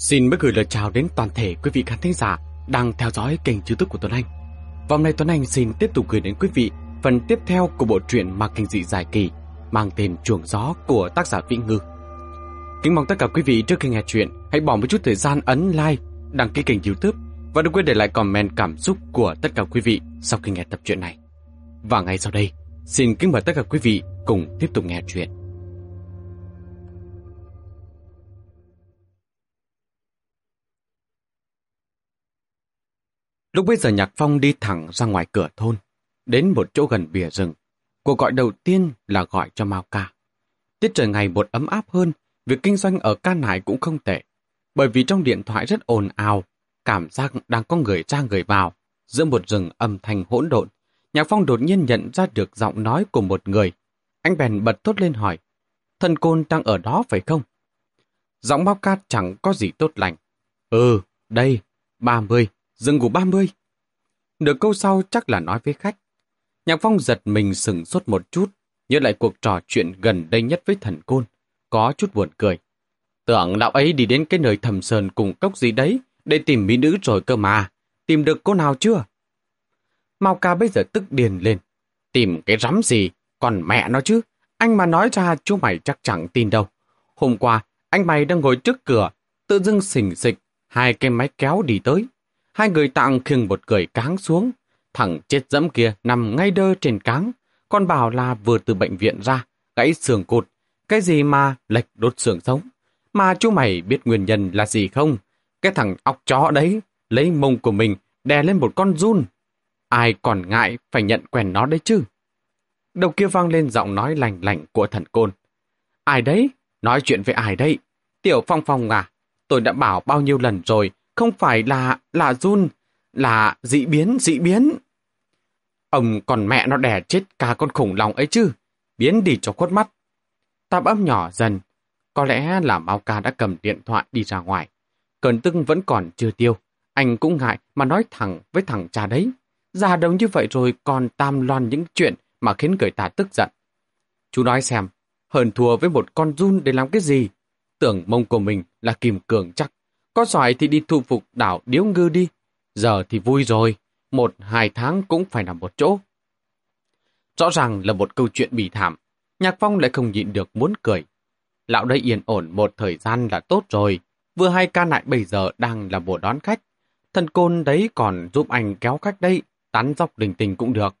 Xin mới gửi lời chào đến toàn thể quý vị khán thính giả đang theo dõi kênh youtube của Tuấn Anh. Và hôm nay Tuấn Anh xin tiếp tục gửi đến quý vị phần tiếp theo của bộ truyện ma kinh dị dài kỳ mang tên Chuồng Gió của tác giả Vĩnh Ngư. Kính mong tất cả quý vị trước khi nghe chuyện hãy bỏ một chút thời gian ấn like, đăng ký kênh youtube và đừng quên để lại comment cảm xúc của tất cả quý vị sau khi nghe tập truyện này. Và ngay sau đây, xin kính mời tất cả quý vị cùng tiếp tục nghe chuyện. Lúc bây giờ Nhạc Phong đi thẳng ra ngoài cửa thôn, đến một chỗ gần bìa rừng. Cuộc gọi đầu tiên là gọi cho Mao Ca. Tiết trời ngày một ấm áp hơn, việc kinh doanh ở ca nải cũng không tệ. Bởi vì trong điện thoại rất ồn ào, cảm giác đang có người ra người vào. Giữa một rừng âm thanh hỗn độn, Nhạc Phong đột nhiên nhận ra được giọng nói của một người. Anh bèn bật thốt lên hỏi, thần côn đang ở đó phải không? Giọng Mao Ca chẳng có gì tốt lành. Ừ, đây, 30, dừng ngủ 30. Nửa câu sau chắc là nói với khách. Nhạc Phong giật mình sừng sốt một chút, nhớ lại cuộc trò chuyện gần đây nhất với thần côn. Có chút buồn cười. Tưởng lão ấy đi đến cái nơi thầm sơn cùng cốc gì đấy để tìm mỹ nữ rồi cơ mà. Tìm được cô nào chưa? mau ca bây giờ tức điền lên. Tìm cái rắm gì? Còn mẹ nó chứ. Anh mà nói ra chú mày chắc chẳng tin đâu. Hôm qua, anh mày đang ngồi trước cửa, tự dưng xình xịch, hai cái máy kéo đi tới. Hai người tạng khiêng một người cáng xuống. Thằng chết dẫm kia nằm ngay đơ trên cáng. Con bảo là vừa từ bệnh viện ra, gãy xương cột. Cái gì mà lệch đốt xương sống. Mà chú mày biết nguyên nhân là gì không? Cái thằng ọc chó đấy, lấy mông của mình đè lên một con run. Ai còn ngại phải nhận quen nó đấy chứ? Đầu kia vang lên giọng nói lành lạnh của thần côn. Ai đấy? Nói chuyện với ai đấy? Tiểu Phong Phong à? Tôi đã bảo bao nhiêu lần rồi, không phải là, là run, là dị biến, dị biến. Ông còn mẹ nó đẻ chết cả con khủng long ấy chứ, biến đi cho khuất mắt. Tạp âm nhỏ dần, có lẽ là Mao Ca đã cầm điện thoại đi ra ngoài. Cơn tức vẫn còn chưa tiêu, anh cũng ngại mà nói thẳng với thằng cha đấy. Già đồng như vậy rồi còn tam loan những chuyện mà khiến người ta tức giận. Chú nói xem, hờn thua với một con run để làm cái gì? Tưởng mông của mình là kìm cường chắc. Có giỏi thì đi thu phục đảo Điếu Ngư đi. Giờ thì vui rồi, một hai tháng cũng phải nằm một chỗ. Rõ ràng là một câu chuyện bị thảm, Nhạc Phong lại không nhịn được muốn cười. Lão đây yên ổn một thời gian là tốt rồi, vừa hai ca nại bây giờ đang là mùa đón khách. Thần côn đấy còn giúp anh kéo khách đây, tán dọc đình tình cũng được.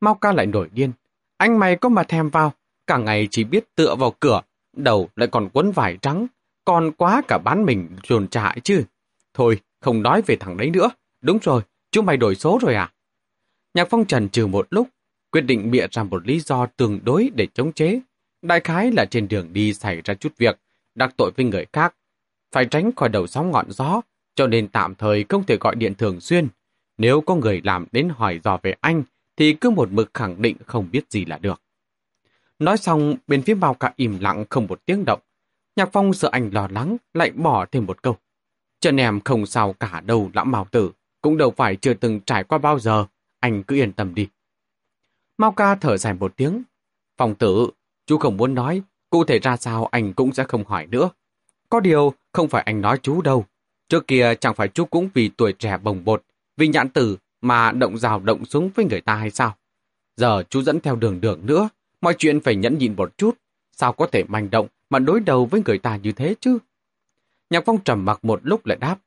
Mau ca lại nổi điên, anh mày có mà thèm vào, cả ngày chỉ biết tựa vào cửa, đầu lại còn quấn vải trắng, còn quá cả bán mình dồn trại chứ. Thôi, không nói về thằng đấy nữa. Đúng rồi, chúng mày đổi số rồi à? Nhạc Phong trần trừ một lúc, quyết định bịa ra một lý do tương đối để chống chế. Đại khái là trên đường đi xảy ra chút việc, đắc tội với người khác. Phải tránh khỏi đầu sóng ngọn gió, cho nên tạm thời không thể gọi điện thường xuyên. Nếu có người làm đến hỏi dò về anh, thì cứ một mực khẳng định không biết gì là được. Nói xong, bên phía bao cả im lặng không một tiếng động. Nhạc Phong sợ anh lo lắng, lại bỏ thêm một câu. Chân em không sao cả đâu lão Mao Tử, cũng đâu phải chưa từng trải qua bao giờ, anh cứ yên tâm đi. Mao ca thở dài một tiếng. Phong tử, chú không muốn nói, cụ thể ra sao anh cũng sẽ không hỏi nữa. Có điều, không phải anh nói chú đâu. Trước kia chẳng phải chú cũng vì tuổi trẻ bồng bột, vì nhãn tử mà động rào động súng với người ta hay sao? Giờ chú dẫn theo đường đường nữa, mọi chuyện phải nhẫn nhịn một chút, sao có thể manh động mà đối đầu với người ta như thế chứ? Nhạc Phong trầm mặc một lúc lại đáp.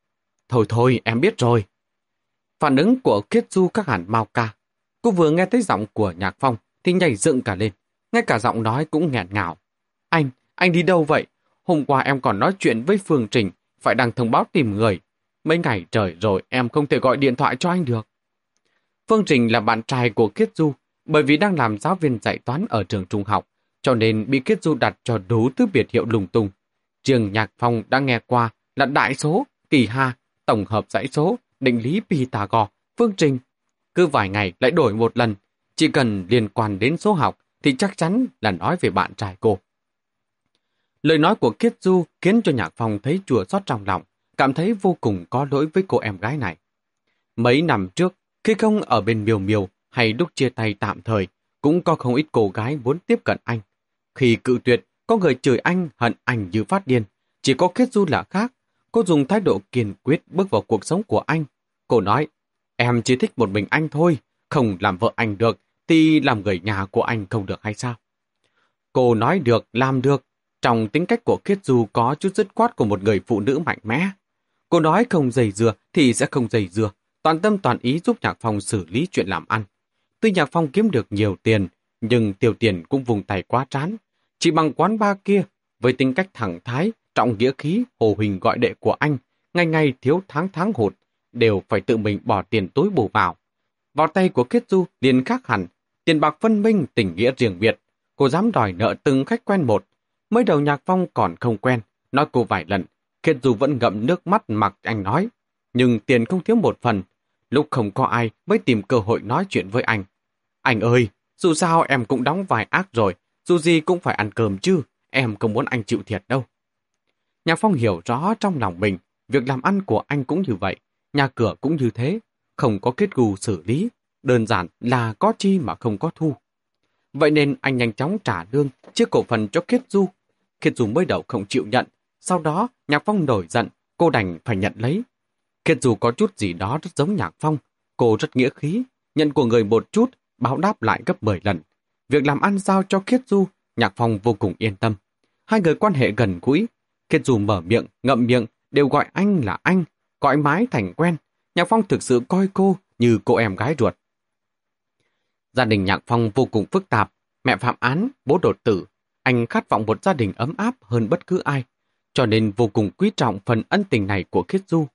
Thôi thôi, em biết rồi. Phản ứng của Kiết Du các hẳn mau ca. Cô vừa nghe thấy giọng của Nhạc Phong thì nhảy dựng cả lên. Ngay cả giọng nói cũng nghẹn ngào. Anh, anh đi đâu vậy? Hôm qua em còn nói chuyện với Phương Trình, phải đăng thông báo tìm người. Mấy ngày trời rồi em không thể gọi điện thoại cho anh được. Phương Trình là bạn trai của Kiết Du, bởi vì đang làm giáo viên dạy toán ở trường trung học, cho nên bị Kiết Du đặt cho đủ thứ biệt hiệu lùng tung. Trường Nhạc Phong đã nghe qua là đại số, kỳ ha, tổng hợp dãy số, định lý Pythagore, phương trình. Cứ vài ngày lại đổi một lần, chỉ cần liên quan đến số học thì chắc chắn là nói về bạn trai cô. Lời nói của Kiết Du khiến cho Nhạc Phong thấy chùa xót trong lòng, cảm thấy vô cùng có lỗi với cô em gái này. Mấy năm trước, khi không ở bên miều miều hay lúc chia tay tạm thời, cũng có không ít cô gái muốn tiếp cận anh. Khi cự tuyệt, có người chửi anh, hận anh như phát điên. Chỉ có Kết Du là khác. Cô dùng thái độ kiên quyết bước vào cuộc sống của anh. Cô nói, em chỉ thích một mình anh thôi, không làm vợ anh được, thì làm người nhà của anh không được hay sao? Cô nói được, làm được. Trong tính cách của Khiết Du có chút dứt khoát của một người phụ nữ mạnh mẽ. Cô nói không dày dừa thì sẽ không dày dừa, toàn tâm toàn ý giúp Nhạc Phong xử lý chuyện làm ăn. Tuy Nhạc Phong kiếm được nhiều tiền, nhưng tiêu tiền cũng vùng tay quá trán. Chỉ bằng quán ba kia, với tính cách thẳng thái, trọng nghĩa khí, hồ hình gọi đệ của anh, ngày ngày thiếu tháng tháng hụt, đều phải tự mình bỏ tiền túi bù vào. Vào tay của Kiết Du liền khác hẳn, tiền bạc phân minh tình nghĩa riêng biệt. Cô dám đòi nợ từng khách quen một. Mới đầu Nhạc Phong còn không quen, nói cô vài lần. Kiết Du vẫn ngậm nước mắt mặc anh nói. Nhưng tiền không thiếu một phần. Lúc không có ai mới tìm cơ hội nói chuyện với anh. Anh ơi, dù sao em cũng đóng vài ác rồi, dù gì cũng phải ăn cơm chứ, em không muốn anh chịu thiệt đâu. Nhạc Phong hiểu rõ trong lòng mình, việc làm ăn của anh cũng như vậy, nhà cửa cũng như thế, không có kết gù xử lý, đơn giản là có chi mà không có thu. Vậy nên anh nhanh chóng trả lương chiếc cổ phần cho Kiết Du. Kiết Du mới đầu không chịu nhận, sau đó Nhạc Phong nổi giận, cô đành phải nhận lấy. Kiết Du có chút gì đó rất giống Nhạc Phong, cô rất nghĩa khí, nhận của người một chút, báo đáp lại gấp 10 lần. Việc làm ăn giao cho Khiết Du, Nhạc Phong vô cùng yên tâm. Hai người quan hệ gần gũi, Khiết Du mở miệng, ngậm miệng, đều gọi anh là anh, gọi mái thành quen. Nhạc Phong thực sự coi cô như cô em gái ruột. Gia đình Nhạc Phong vô cùng phức tạp, mẹ phạm án, bố đột tử. Anh khát vọng một gia đình ấm áp hơn bất cứ ai, cho nên vô cùng quý trọng phần ân tình này của Khiết Du.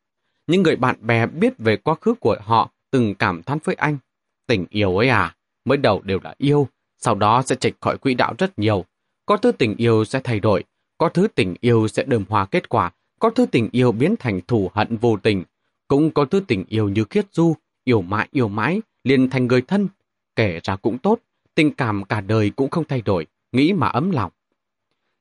Những người bạn bè biết về quá khứ của họ từng cảm thán với anh. Tình yêu ấy à, mới đầu đều là yêu, sau đó sẽ chệch khỏi quỹ đạo rất nhiều. Có thứ tình yêu sẽ thay đổi, có thứ tình yêu sẽ đơm hòa kết quả, có thứ tình yêu biến thành thù hận vô tình, cũng có thứ tình yêu như khiết du, yêu mãi yêu mãi, liền thành người thân. Kể ra cũng tốt, tình cảm cả đời cũng không thay đổi, nghĩ mà ấm lòng.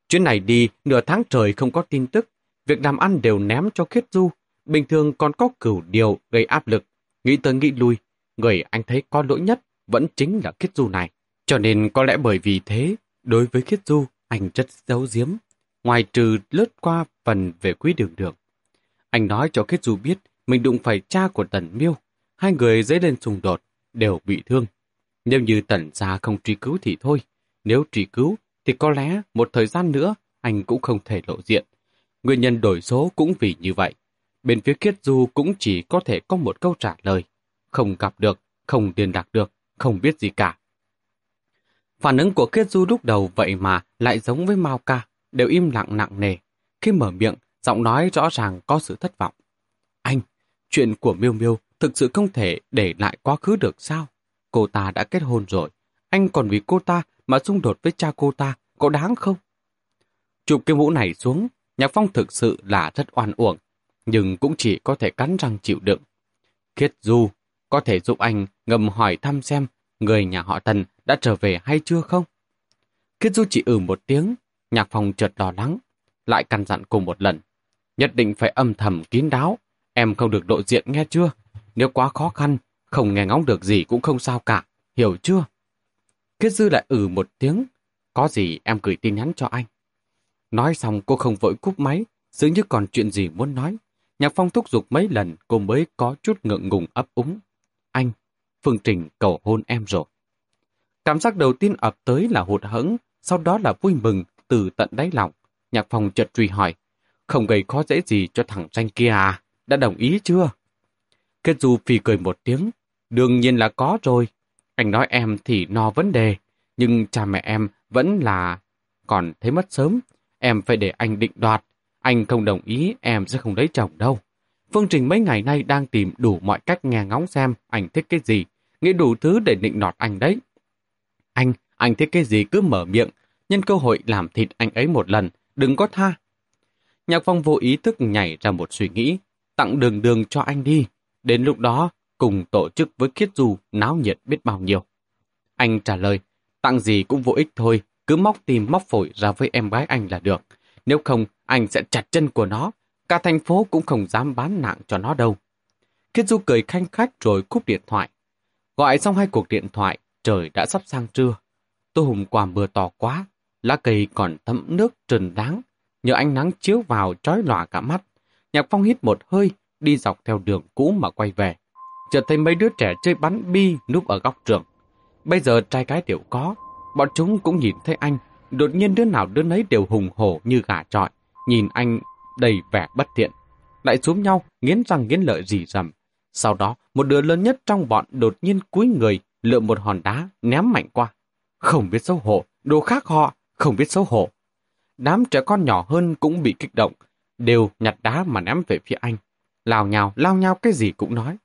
Chuyến này đi, nửa tháng trời không có tin tức, việc làm ăn đều ném cho khiết du, bình thường còn có cửu điều gây áp lực, nghĩ tới nghĩ lui, người anh thấy có lỗi nhất vẫn chính là khiết du này. Cho nên có lẽ bởi vì thế, đối với khiết du, anh rất giấu giếm, ngoài trừ lướt qua phần về quý đường đường. Anh nói cho khiết du biết mình đụng phải cha của Tần Miêu, hai người dấy lên xung đột, đều bị thương. Nếu như Tần gia không truy cứu thì thôi, nếu truy cứu thì có lẽ một thời gian nữa anh cũng không thể lộ diện. Nguyên nhân đổi số cũng vì như vậy. Bên phía Kiết Du cũng chỉ có thể có một câu trả lời. Không gặp được, không liên lạc được, không biết gì cả. Phản ứng của Khiết Du lúc đầu vậy mà lại giống với Mao Ca, đều im lặng nặng nề. Khi mở miệng, giọng nói rõ ràng có sự thất vọng. Anh, chuyện của Miêu Miêu thực sự không thể để lại quá khứ được sao? Cô ta đã kết hôn rồi, anh còn vì cô ta mà xung đột với cha cô ta, có đáng không? Chụp cái mũ này xuống, Nhạc Phong thực sự là rất oan uổng, nhưng cũng chỉ có thể cắn răng chịu đựng. Khiết Du, có thể giúp anh ngầm hỏi thăm xem người nhà họ Tần đã trở về hay chưa không? Kiết Du chỉ ừ một tiếng, Nhạc Phong chợt đỏ lắng, lại căn dặn cô một lần. Nhất định phải âm thầm kín đáo, em không được độ diện nghe chưa? Nếu quá khó khăn, không nghe ngóng được gì cũng không sao cả, hiểu chưa? Kiết Dư lại ừ một tiếng, có gì em gửi tin nhắn cho anh. Nói xong cô không vội cúp máy, dường như còn chuyện gì muốn nói. Nhạc Phong thúc giục mấy lần cô mới có chút ngượng ngùng ấp úng. Anh, Phương Trình cầu hôn em rồi. Cảm giác đầu tiên ập tới là hụt hẫng, sau đó là vui mừng từ tận đáy lòng. Nhạc phòng chợt truy hỏi, không gây khó dễ gì cho thằng tranh kia à? Đã đồng ý chưa? Kết Du phì cười một tiếng, đương nhiên là có rồi. Anh nói em thì no vấn đề, nhưng cha mẹ em vẫn là còn thấy mất sớm. Em phải để anh định đoạt. Anh không đồng ý, em sẽ không lấy chồng đâu. Phương Trình mấy ngày nay đang tìm đủ mọi cách nghe ngóng xem anh thích cái gì, nghĩ đủ thứ để định nọt anh đấy. Anh, anh thích cái gì cứ mở miệng, nhân cơ hội làm thịt anh ấy một lần, đừng có tha. Nhạc phong vô ý thức nhảy ra một suy nghĩ, tặng đường đường cho anh đi. Đến lúc đó, cùng tổ chức với Khiết Du náo nhiệt biết bao nhiêu. Anh trả lời, tặng gì cũng vô ích thôi, cứ móc tim móc phổi ra với em gái anh là được. Nếu không, anh sẽ chặt chân của nó, cả thành phố cũng không dám bán nặng cho nó đâu. Khiết Du cười khanh khách rồi cúp điện thoại. Gọi xong hai cuộc điện thoại, trời đã sắp sang trưa. Tôi hùng quả mưa to quá, lá cây còn thấm nước trần đáng, nhờ ánh nắng chiếu vào trói lòa cả mắt. Nhạc Phong hít một hơi, đi dọc theo đường cũ mà quay về. Chợt thấy mấy đứa trẻ chơi bắn bi núp ở góc trường. Bây giờ trai cái đều có, bọn chúng cũng nhìn thấy anh. Đột nhiên đứa nào đứa nấy đều hùng hổ như gà trọi, nhìn anh đầy vẻ bất thiện. Lại xuống nhau, nghiến răng nghiến lợi gì rầm. Sau đó, một đứa lớn nhất trong bọn đột nhiên cúi người, lượm một hòn đá, ném mạnh qua. Không biết xấu hổ, đồ khác họ, không biết xấu hổ. Đám trẻ con nhỏ hơn cũng bị kích động, đều nhặt đá mà ném về phía anh. Lào nhào, lao nhào cái gì cũng nói.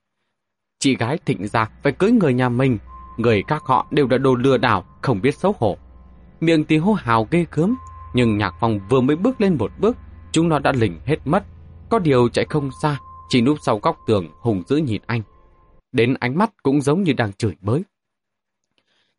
Chị gái thịnh ra phải cưới người nhà mình, người các họ đều là đồ lừa đảo, không biết xấu hổ. Miệng thì hô hào ghê gớm, nhưng nhạc phòng vừa mới bước lên một bước, chúng nó đã lỉnh hết mất. Có điều chạy không xa, chỉ núp sau góc tường hùng dữ nhìn anh. Đến ánh mắt cũng giống như đang chửi bới.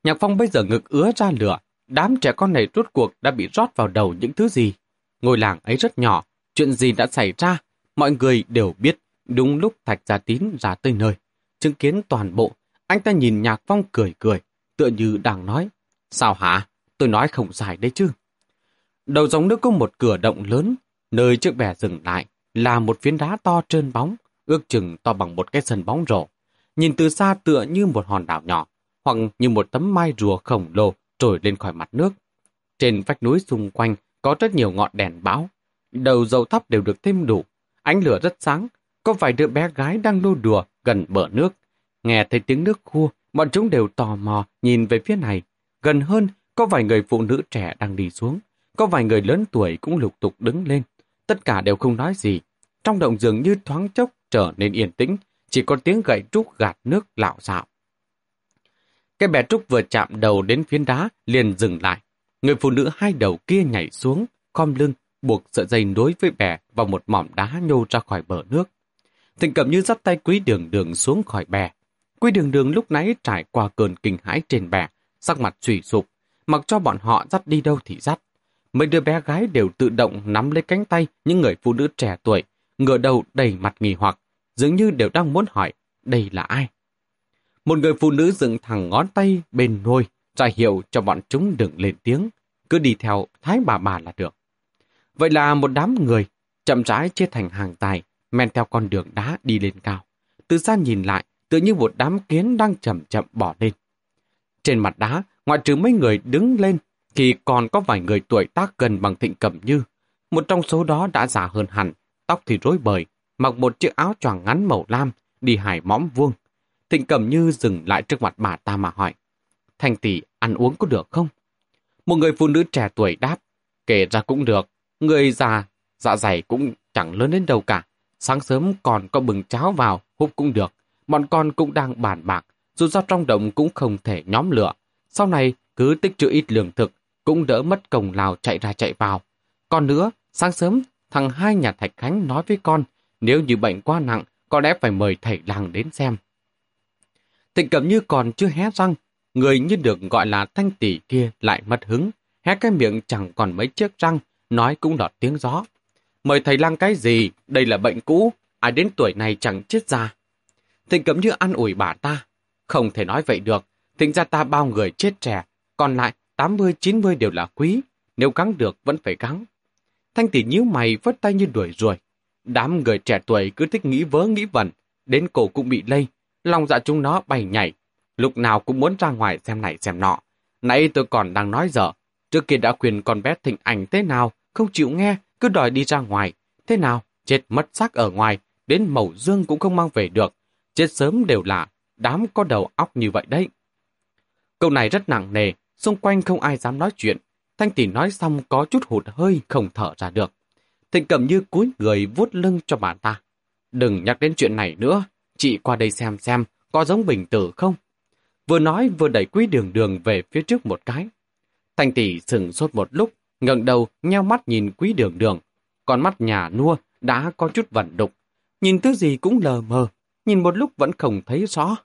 Nhạc phong bây giờ ngực ứa ra lửa, đám trẻ con này rốt cuộc đã bị rót vào đầu những thứ gì. Ngôi làng ấy rất nhỏ, chuyện gì đã xảy ra, mọi người đều biết đúng lúc Thạch Gia Tín ra tới nơi. Chứng kiến toàn bộ, anh ta nhìn Nhạc Phong cười cười, tựa như đang nói, sao hả, tôi nói không dài đấy chứ. Đầu dòng nước có một cửa động lớn, nơi chiếc bè dừng lại là một phiến đá to trơn bóng, ước chừng to bằng một cái sân bóng rổ. Nhìn từ xa tựa như một hòn đảo nhỏ, hoặc như một tấm mai rùa khổng lồ trồi lên khỏi mặt nước. Trên vách núi xung quanh có rất nhiều ngọn đèn báo, Đầu dầu thắp đều được thêm đủ, ánh lửa rất sáng. Có vài đứa bé gái đang nô đùa gần bờ nước. Nghe thấy tiếng nước khua, bọn chúng đều tò mò nhìn về phía này. Gần hơn, có vài người phụ nữ trẻ đang đi xuống. Có vài người lớn tuổi cũng lục tục đứng lên. Tất cả đều không nói gì. Trong động dường như thoáng chốc trở nên yên tĩnh, chỉ có tiếng gậy trúc gạt nước lạo xạo. Cái bè trúc vừa chạm đầu đến phiến đá liền dừng lại. Người phụ nữ hai đầu kia nhảy xuống, khom lưng, buộc sợi dây nối với bè vào một mỏm đá nhô ra khỏi bờ nước. Thịnh cầm như dắt tay quý đường đường xuống khỏi bè. Quý đường đường lúc nãy trải qua cơn kinh hãi trên bè, sắc mặt suy sụp, mặc cho bọn họ dắt đi đâu thì dắt. Mấy đứa bé gái đều tự động nắm lấy cánh tay những người phụ nữ trẻ tuổi, ngửa đầu đầy mặt nghi hoặc, dường như đều đang muốn hỏi, đây là ai? Một người phụ nữ dựng thẳng ngón tay bên nôi, ra hiệu cho bọn chúng đừng lên tiếng, cứ đi theo thái bà bà là được. Vậy là một đám người, chậm rãi chia thành hàng dài, men theo con đường đá đi lên cao. Từ xa nhìn lại, tự như một đám kiến đang chậm chậm bỏ lên. Trên mặt đá, ngoại trừ mấy người đứng lên, thì còn có vài người tuổi tác gần bằng thịnh cẩm như. Một trong số đó đã già hơn hẳn, tóc thì rối bời, mặc một chiếc áo choàng ngắn màu lam, đi hải mõm vuông. Thịnh cẩm như dừng lại trước mặt bà ta mà hỏi, Thanh tỷ ăn uống có được không? Một người phụ nữ trẻ tuổi đáp, kể ra cũng được, người già, dạ dày cũng chẳng lớn đến đâu cả. Sáng sớm còn có bừng cháo vào, húp cũng được. Bọn con cũng đang bàn bạc, dù sao trong động cũng không thể nhóm lửa. Sau này cứ tích trữ ít lương thực, cũng đỡ mất công lào chạy ra chạy vào. Còn nữa, sáng sớm, thằng hai nhà Thạch Khánh nói với con, nếu như bệnh quá nặng, có lẽ phải mời thầy làng đến xem. Thịnh cầm Như còn chưa hé răng, người như được gọi là thanh tỷ kia lại mất hứng, hé cái miệng chẳng còn mấy chiếc răng, nói cũng đọt tiếng gió. Mời thầy lang cái gì, đây là bệnh cũ, ai đến tuổi này chẳng chết ra. Thịnh cầm Như ăn ủi bà ta, không thể nói vậy được, thịnh ra ta bao người chết trẻ, còn lại 80-90 đều là quý, nếu gắng được vẫn phải gắng. Thanh tỷ nhíu mày vất tay như đuổi ruồi. Đám người trẻ tuổi cứ thích nghĩ vớ nghĩ vẩn, đến cổ cũng bị lây, lòng dạ chúng nó bay nhảy, lúc nào cũng muốn ra ngoài xem này xem nọ. Nãy tôi còn đang nói dở, trước kia đã khuyên con bé thịnh ảnh thế nào, không chịu nghe, cứ đòi đi ra ngoài. Thế nào, chết mất xác ở ngoài, đến mẩu dương cũng không mang về được. Chết sớm đều là đám có đầu óc như vậy đấy. Câu này rất nặng nề, xung quanh không ai dám nói chuyện. Thanh tỷ nói xong có chút hụt hơi không thở ra được. Thịnh cầm như cúi người vuốt lưng cho bà ta. Đừng nhắc đến chuyện này nữa, chị qua đây xem xem có giống bình tử không. Vừa nói vừa đẩy quý đường đường về phía trước một cái. Thanh tỷ sừng sốt một lúc, ngẩng đầu nheo mắt nhìn quý đường đường. Con mắt nhà nua đã có chút vẩn đục. Nhìn thứ gì cũng lờ mờ, nhìn một lúc vẫn không thấy rõ.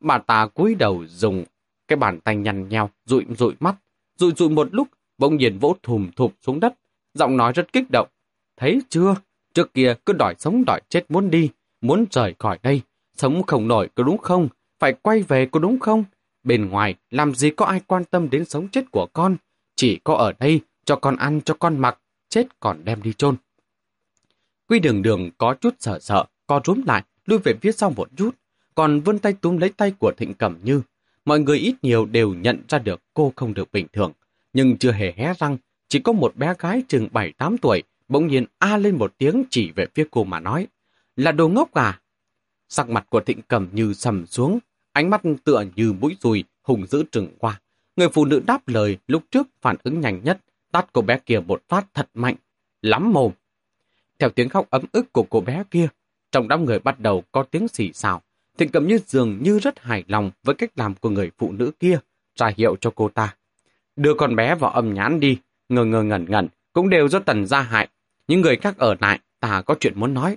Bà ta cúi đầu dùng cái bàn tay nhằn nheo, rụi rụi mắt, rụi rụi một lúc, bỗng nhiên vỗ thùm thụp xuống đất, giọng nói rất kích động. Thấy chưa? Trước kia cứ đòi sống đòi chết muốn đi, muốn rời khỏi đây. Sống không nổi có đúng không? Phải quay về có đúng không? Bên ngoài, làm gì có ai quan tâm đến sống chết của con? Chỉ có ở đây, cho con ăn, cho con mặc, chết còn đem đi chôn. Quy đường đường có chút sợ sợ, co rúm lại, lui về phía sau một chút, còn vươn tay túm lấy tay của Thịnh Cẩm Như. Mọi người ít nhiều đều nhận ra được cô không được bình thường, nhưng chưa hề hé răng, chỉ có một bé gái chừng 7-8 tuổi, bỗng nhiên a lên một tiếng chỉ về phía cô mà nói, là đồ ngốc à? Sắc mặt của Thịnh cầm Như sầm xuống, ánh mắt tựa như mũi dùi, hùng dữ trừng qua. Người phụ nữ đáp lời lúc trước phản ứng nhanh nhất, tát cô bé kia một phát thật mạnh, lắm mồm. Theo tiếng khóc ấm ức của cô bé kia, trong đám người bắt đầu có tiếng xì xào. Thịnh Cẩm Như dường như rất hài lòng với cách làm của người phụ nữ kia, ra hiệu cho cô ta. Đưa con bé vào âm nhãn đi, ngờ ngờ ngẩn ngẩn, cũng đều do tần gia hại. Những người khác ở lại, ta có chuyện muốn nói.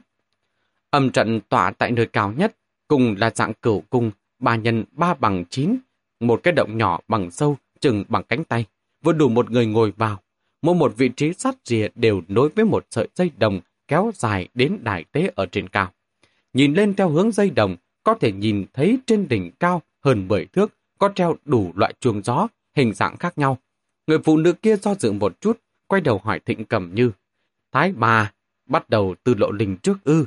Âm trận tỏa tại nơi cao nhất, cùng là dạng cửu cung, ba nhân ba bằng chín, một cái động nhỏ bằng sâu, chừng bằng cánh tay, vừa đủ một người ngồi vào. Mỗi một vị trí sát rìa đều nối với một sợi dây đồng kéo dài đến đài tế ở trên cao. Nhìn lên theo hướng dây đồng, có thể nhìn thấy trên đỉnh cao hơn 10 thước có treo đủ loại chuông gió, hình dạng khác nhau. Người phụ nữ kia do dự một chút, quay đầu hỏi Thịnh Cẩm Như. Thái bà, bắt đầu từ lộ linh trước ư.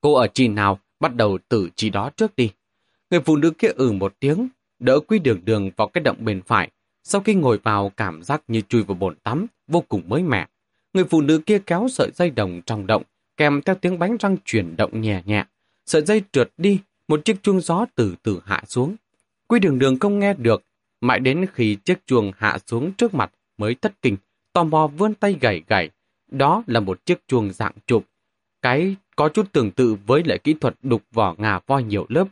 Cô ở chi nào, bắt đầu từ chi đó trước đi. Người phụ nữ kia ừ một tiếng, đỡ quy đường đường vào cái động bên phải. Sau khi ngồi vào cảm giác như chui vào bồn tắm, vô cùng mới mẻ. Người phụ nữ kia kéo sợi dây đồng trong động, kèm theo tiếng bánh răng chuyển động nhẹ nhẹ. Sợi dây trượt đi, một chiếc chuông gió từ từ hạ xuống. Quy đường đường không nghe được, mãi đến khi chiếc chuông hạ xuống trước mặt mới thất kinh, tò mò vươn tay gảy gảy. Đó là một chiếc chuông dạng chụp. Cái có chút tương tự với lại kỹ thuật đục vỏ ngà voi nhiều lớp.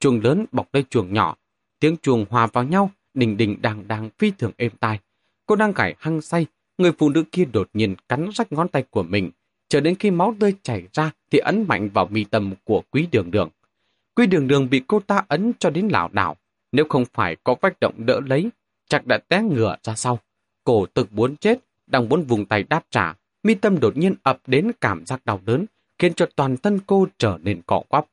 Chuông lớn bọc lấy chuông nhỏ, tiếng chuông hòa vào nhau, đình đình đàng đàng phi thường êm tai. Cô đang gảy hăng say, người phụ nữ kia đột nhiên cắn rách ngón tay của mình, chờ đến khi máu tươi chảy ra thì ấn mạnh vào mi tâm của quý đường đường. Quý đường đường bị cô ta ấn cho đến lảo đảo, nếu không phải có vách động đỡ lấy, chắc đã té ngửa ra sau. Cổ thực muốn chết, đang muốn vùng tay đáp trả, mi tâm đột nhiên ập đến cảm giác đau đớn, khiến cho toàn thân cô trở nên cọ quắp.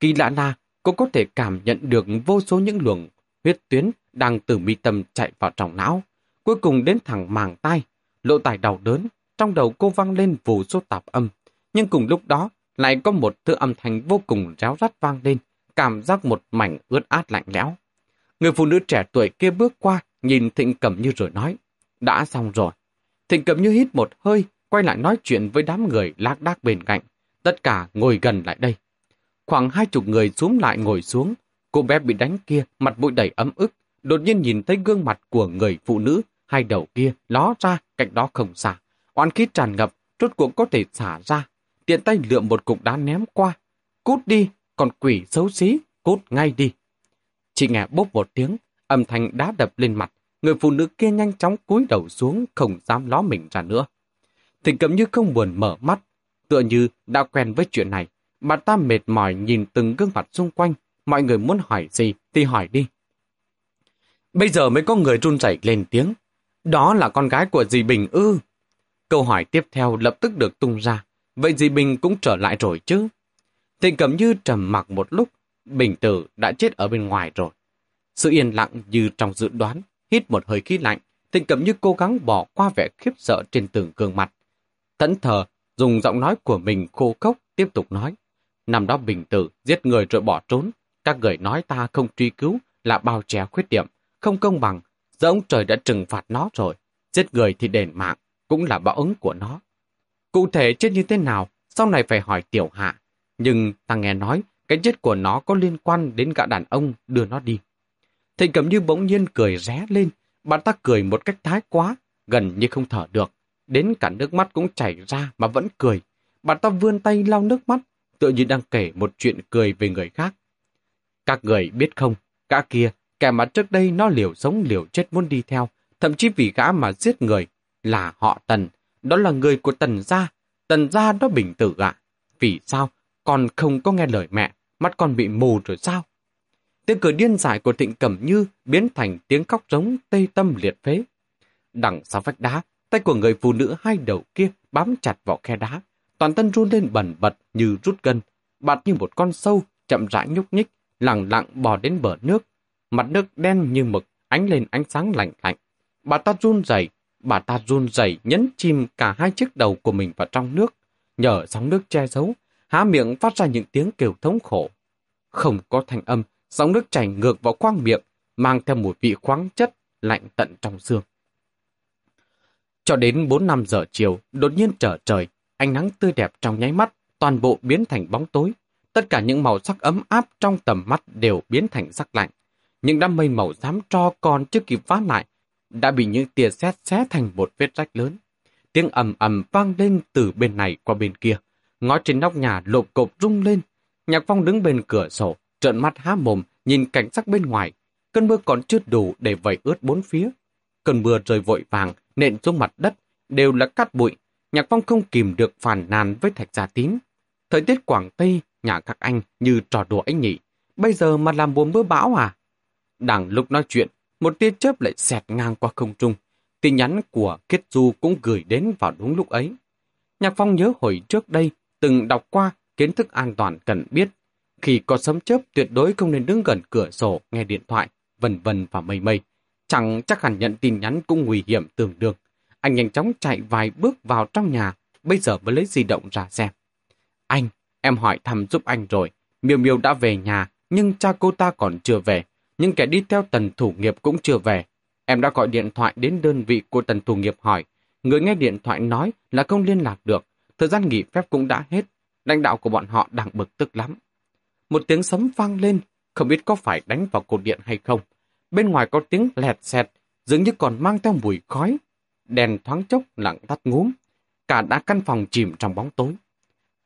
Kỳ lạ là, cô có thể cảm nhận được vô số những luồng huyết tuyến đang từ mi tâm chạy vào trong não. Cuối cùng đến thẳng màng tai, lộ tài đau đớn, trong đầu cô vang lên vô số tạp âm. Nhưng cùng lúc đó, lại có một thứ âm thanh vô cùng réo rắt vang lên, cảm giác một mảnh ướt át lạnh lẽo. Người phụ nữ trẻ tuổi kia bước qua, nhìn Thịnh Cẩm Như rồi nói, đã xong rồi. Thịnh Cẩm Như hít một hơi, quay lại nói chuyện với đám người lác đác bên cạnh. Tất cả ngồi gần lại đây. Khoảng hai chục người xuống lại ngồi xuống. Cô bé bị đánh kia, mặt mũi đầy ấm ức, đột nhiên nhìn thấy gương mặt của người phụ nữ, hai đầu kia ló ra, cạnh đó không xa. Oan khí tràn ngập, rốt cuộc có thể xả ra. Tiện tay lượm một cục đá ném qua. Cút đi, còn quỷ xấu xí, cút ngay đi. Chị nghe bốp một tiếng, âm thanh đá đập lên mặt. Người phụ nữ kia nhanh chóng cúi đầu xuống, không dám ló mình ra nữa. Thịnh cẩm như không buồn mở mắt, tựa như đã quen với chuyện này. Bà ta mệt mỏi nhìn từng gương mặt xung quanh, mọi người muốn hỏi gì thì hỏi đi. Bây giờ mới có người run rẩy lên tiếng. Đó là con gái của dì Bình ư. Câu hỏi tiếp theo lập tức được tung ra. Vậy gì Bình cũng trở lại rồi chứ? Thịnh Cẩm Như trầm mặc một lúc. Bình tử đã chết ở bên ngoài rồi. Sự yên lặng như trong dự đoán, hít một hơi khí lạnh. Thịnh Cẩm Như cố gắng bỏ qua vẻ khiếp sợ trên từng gương mặt. Thẫn thờ, dùng giọng nói của mình khô khốc, tiếp tục nói. Năm đó Bình tử giết người rồi bỏ trốn. Các người nói ta không truy cứu là bao che khuyết điểm, không công bằng. Giờ ông trời đã trừng phạt nó rồi. Giết người thì đền mạng, cũng là báo ứng của nó. Cụ thể chết như thế nào, sau này phải hỏi tiểu hạ. Nhưng ta nghe nói, cái chết của nó có liên quan đến gã đàn ông đưa nó đi. Thịnh cầm Như bỗng nhiên cười ré lên, bạn ta cười một cách thái quá, gần như không thở được. Đến cả nước mắt cũng chảy ra mà vẫn cười. Bạn ta vươn tay lau nước mắt, tựa như đang kể một chuyện cười về người khác. Các người biết không, gã kia, kẻ mà trước đây nó liều sống liều chết muốn đi theo, thậm chí vì gã mà giết người, là họ Tần, đó là người của Tần gia, Tần gia đó bình tử ạ. Vì sao? Còn không có nghe lời mẹ, mắt con bị mù rồi sao? Tiếng cười điên dại của Thịnh Cẩm Như biến thành tiếng khóc giống tê tâm liệt phế. Đằng sau vách đá, tay của người phụ nữ hai đầu kia bám chặt vào khe đá, toàn thân run lên bẩn bật như rút gân, bạt như một con sâu, chậm rãi nhúc nhích, lặng lặng bò đến bờ nước. Mặt nước đen như mực, ánh lên ánh sáng lạnh lạnh. Bà ta run rẩy, bà ta run rẩy nhấn chìm cả hai chiếc đầu của mình vào trong nước. nhờ sóng nước che giấu, há miệng phát ra những tiếng kêu thống khổ. Không có thanh âm, sóng nước chảy ngược vào khoang miệng, mang theo mùi vị khoáng chất lạnh tận trong xương. Cho đến 4-5 giờ chiều, đột nhiên trở trời, ánh nắng tươi đẹp trong nháy mắt, toàn bộ biến thành bóng tối. Tất cả những màu sắc ấm áp trong tầm mắt đều biến thành sắc lạnh. Những đám mây màu xám tro còn chưa kịp phá lại, đã bị những tia sét xé thành một vết rách lớn. Tiếng ầm ầm vang lên từ bên này qua bên kia. Ngói trên nóc nhà lộp cộp rung lên. Nhạc Phong đứng bên cửa sổ, trợn mắt há mồm, nhìn cảnh sắc bên ngoài. Cơn mưa còn chưa đủ để vẩy ướt bốn phía. Cơn mưa rơi vội vàng, nện xuống mặt đất, đều là cát bụi. Nhạc Phong không kìm được phản nàn với Thạch Gia Tín. Thời tiết Quảng Tây, nhà các anh như trò đùa anh nhỉ. Bây giờ mà làm buồn mưa bão à? Đang lúc nói chuyện, một tia chớp lại xẹt ngang qua không trung. Tin nhắn của Kết Du cũng gửi đến vào đúng lúc ấy. Nhạc Phong nhớ hồi trước đây, từng đọc qua kiến thức an toàn cần biết. Khi có sấm chớp tuyệt đối không nên đứng gần cửa sổ nghe điện thoại, vân vân và mây mây. Chẳng chắc hẳn nhận tin nhắn cũng nguy hiểm tương đương. Anh nhanh chóng chạy vài bước vào trong nhà, bây giờ mới lấy di động ra xem. Anh, em hỏi thăm giúp anh rồi. Miêu Miêu đã về nhà, nhưng cha cô ta còn chưa về. Nhưng kẻ đi theo tần thủ nghiệp cũng chưa về. Em đã gọi điện thoại đến đơn vị của tần thủ nghiệp hỏi. Người nghe điện thoại nói là không liên lạc được. Thời gian nghỉ phép cũng đã hết. Lãnh đạo của bọn họ đang bực tức lắm. Một tiếng sấm vang lên, không biết có phải đánh vào cột điện hay không. Bên ngoài có tiếng lẹt xẹt, dường như còn mang theo mùi khói. Đèn thoáng chốc lặng tắt ngúm. Cả đã căn phòng chìm trong bóng tối.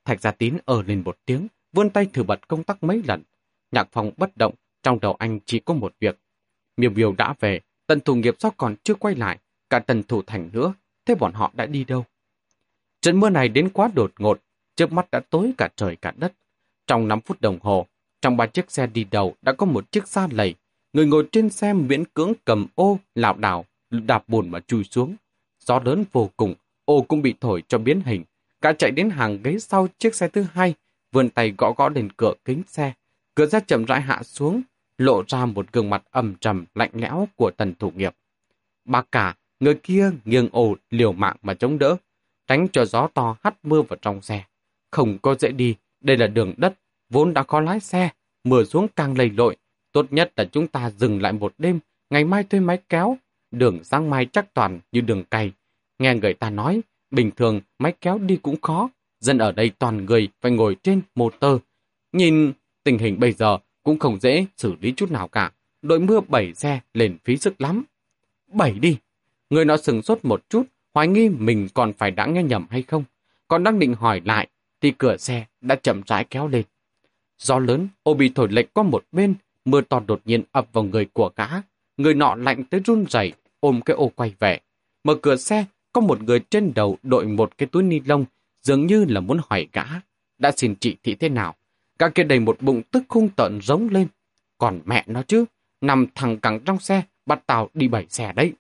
Thạch Gia Tín ở lên một tiếng, vươn tay thử bật công tắc mấy lần. Nhạc phòng bất động, trong đầu anh chỉ có một việc. Miêu miêu đã về, tần thủ nghiệp sao còn chưa quay lại, cả tần thủ thành nữa, thế bọn họ đã đi đâu? Trận mưa này đến quá đột ngột, trước mắt đã tối cả trời cả đất. Trong 5 phút đồng hồ, trong ba chiếc xe đi đầu đã có một chiếc xa lầy. Người ngồi trên xe miễn cưỡng cầm ô, lảo đảo, đạp bùn mà chui xuống. Gió lớn vô cùng, ô cũng bị thổi cho biến hình. Cả chạy đến hàng ghế sau chiếc xe thứ hai, vươn tay gõ gõ lên cửa kính xe. Cửa xe chậm rãi hạ xuống, lộ ra một gương mặt âm trầm lạnh lẽo của tần thủ nghiệp. Bà cả, người kia nghiêng ồ liều mạng mà chống đỡ, tránh cho gió to hắt mưa vào trong xe. Không có dễ đi, đây là đường đất, vốn đã có lái xe, mưa xuống càng lầy lội. Tốt nhất là chúng ta dừng lại một đêm, ngày mai thuê máy kéo, đường sáng mai chắc toàn như đường cày. Nghe người ta nói, bình thường máy kéo đi cũng khó, dân ở đây toàn người phải ngồi trên motor. Nhìn tình hình bây giờ cũng không dễ xử lý chút nào cả. Đội mưa bảy xe lên phí sức lắm. Bảy đi. Người nó sừng sốt một chút, hoài nghi mình còn phải đã nghe nhầm hay không. Còn đang định hỏi lại, thì cửa xe đã chậm rãi kéo lên. Gió lớn, ô bị thổi lệch qua một bên, mưa to đột nhiên ập vào người của gã. Người nọ lạnh tới run rẩy ôm cái ô quay về. Mở cửa xe, có một người trên đầu đội một cái túi ni lông, dường như là muốn hỏi gã. Đã xin chị thị thế nào? Các kia đầy một bụng tức khung tợn giống lên. Còn mẹ nó chứ, nằm thẳng cẳng trong xe, bắt tàu đi bảy xe đấy.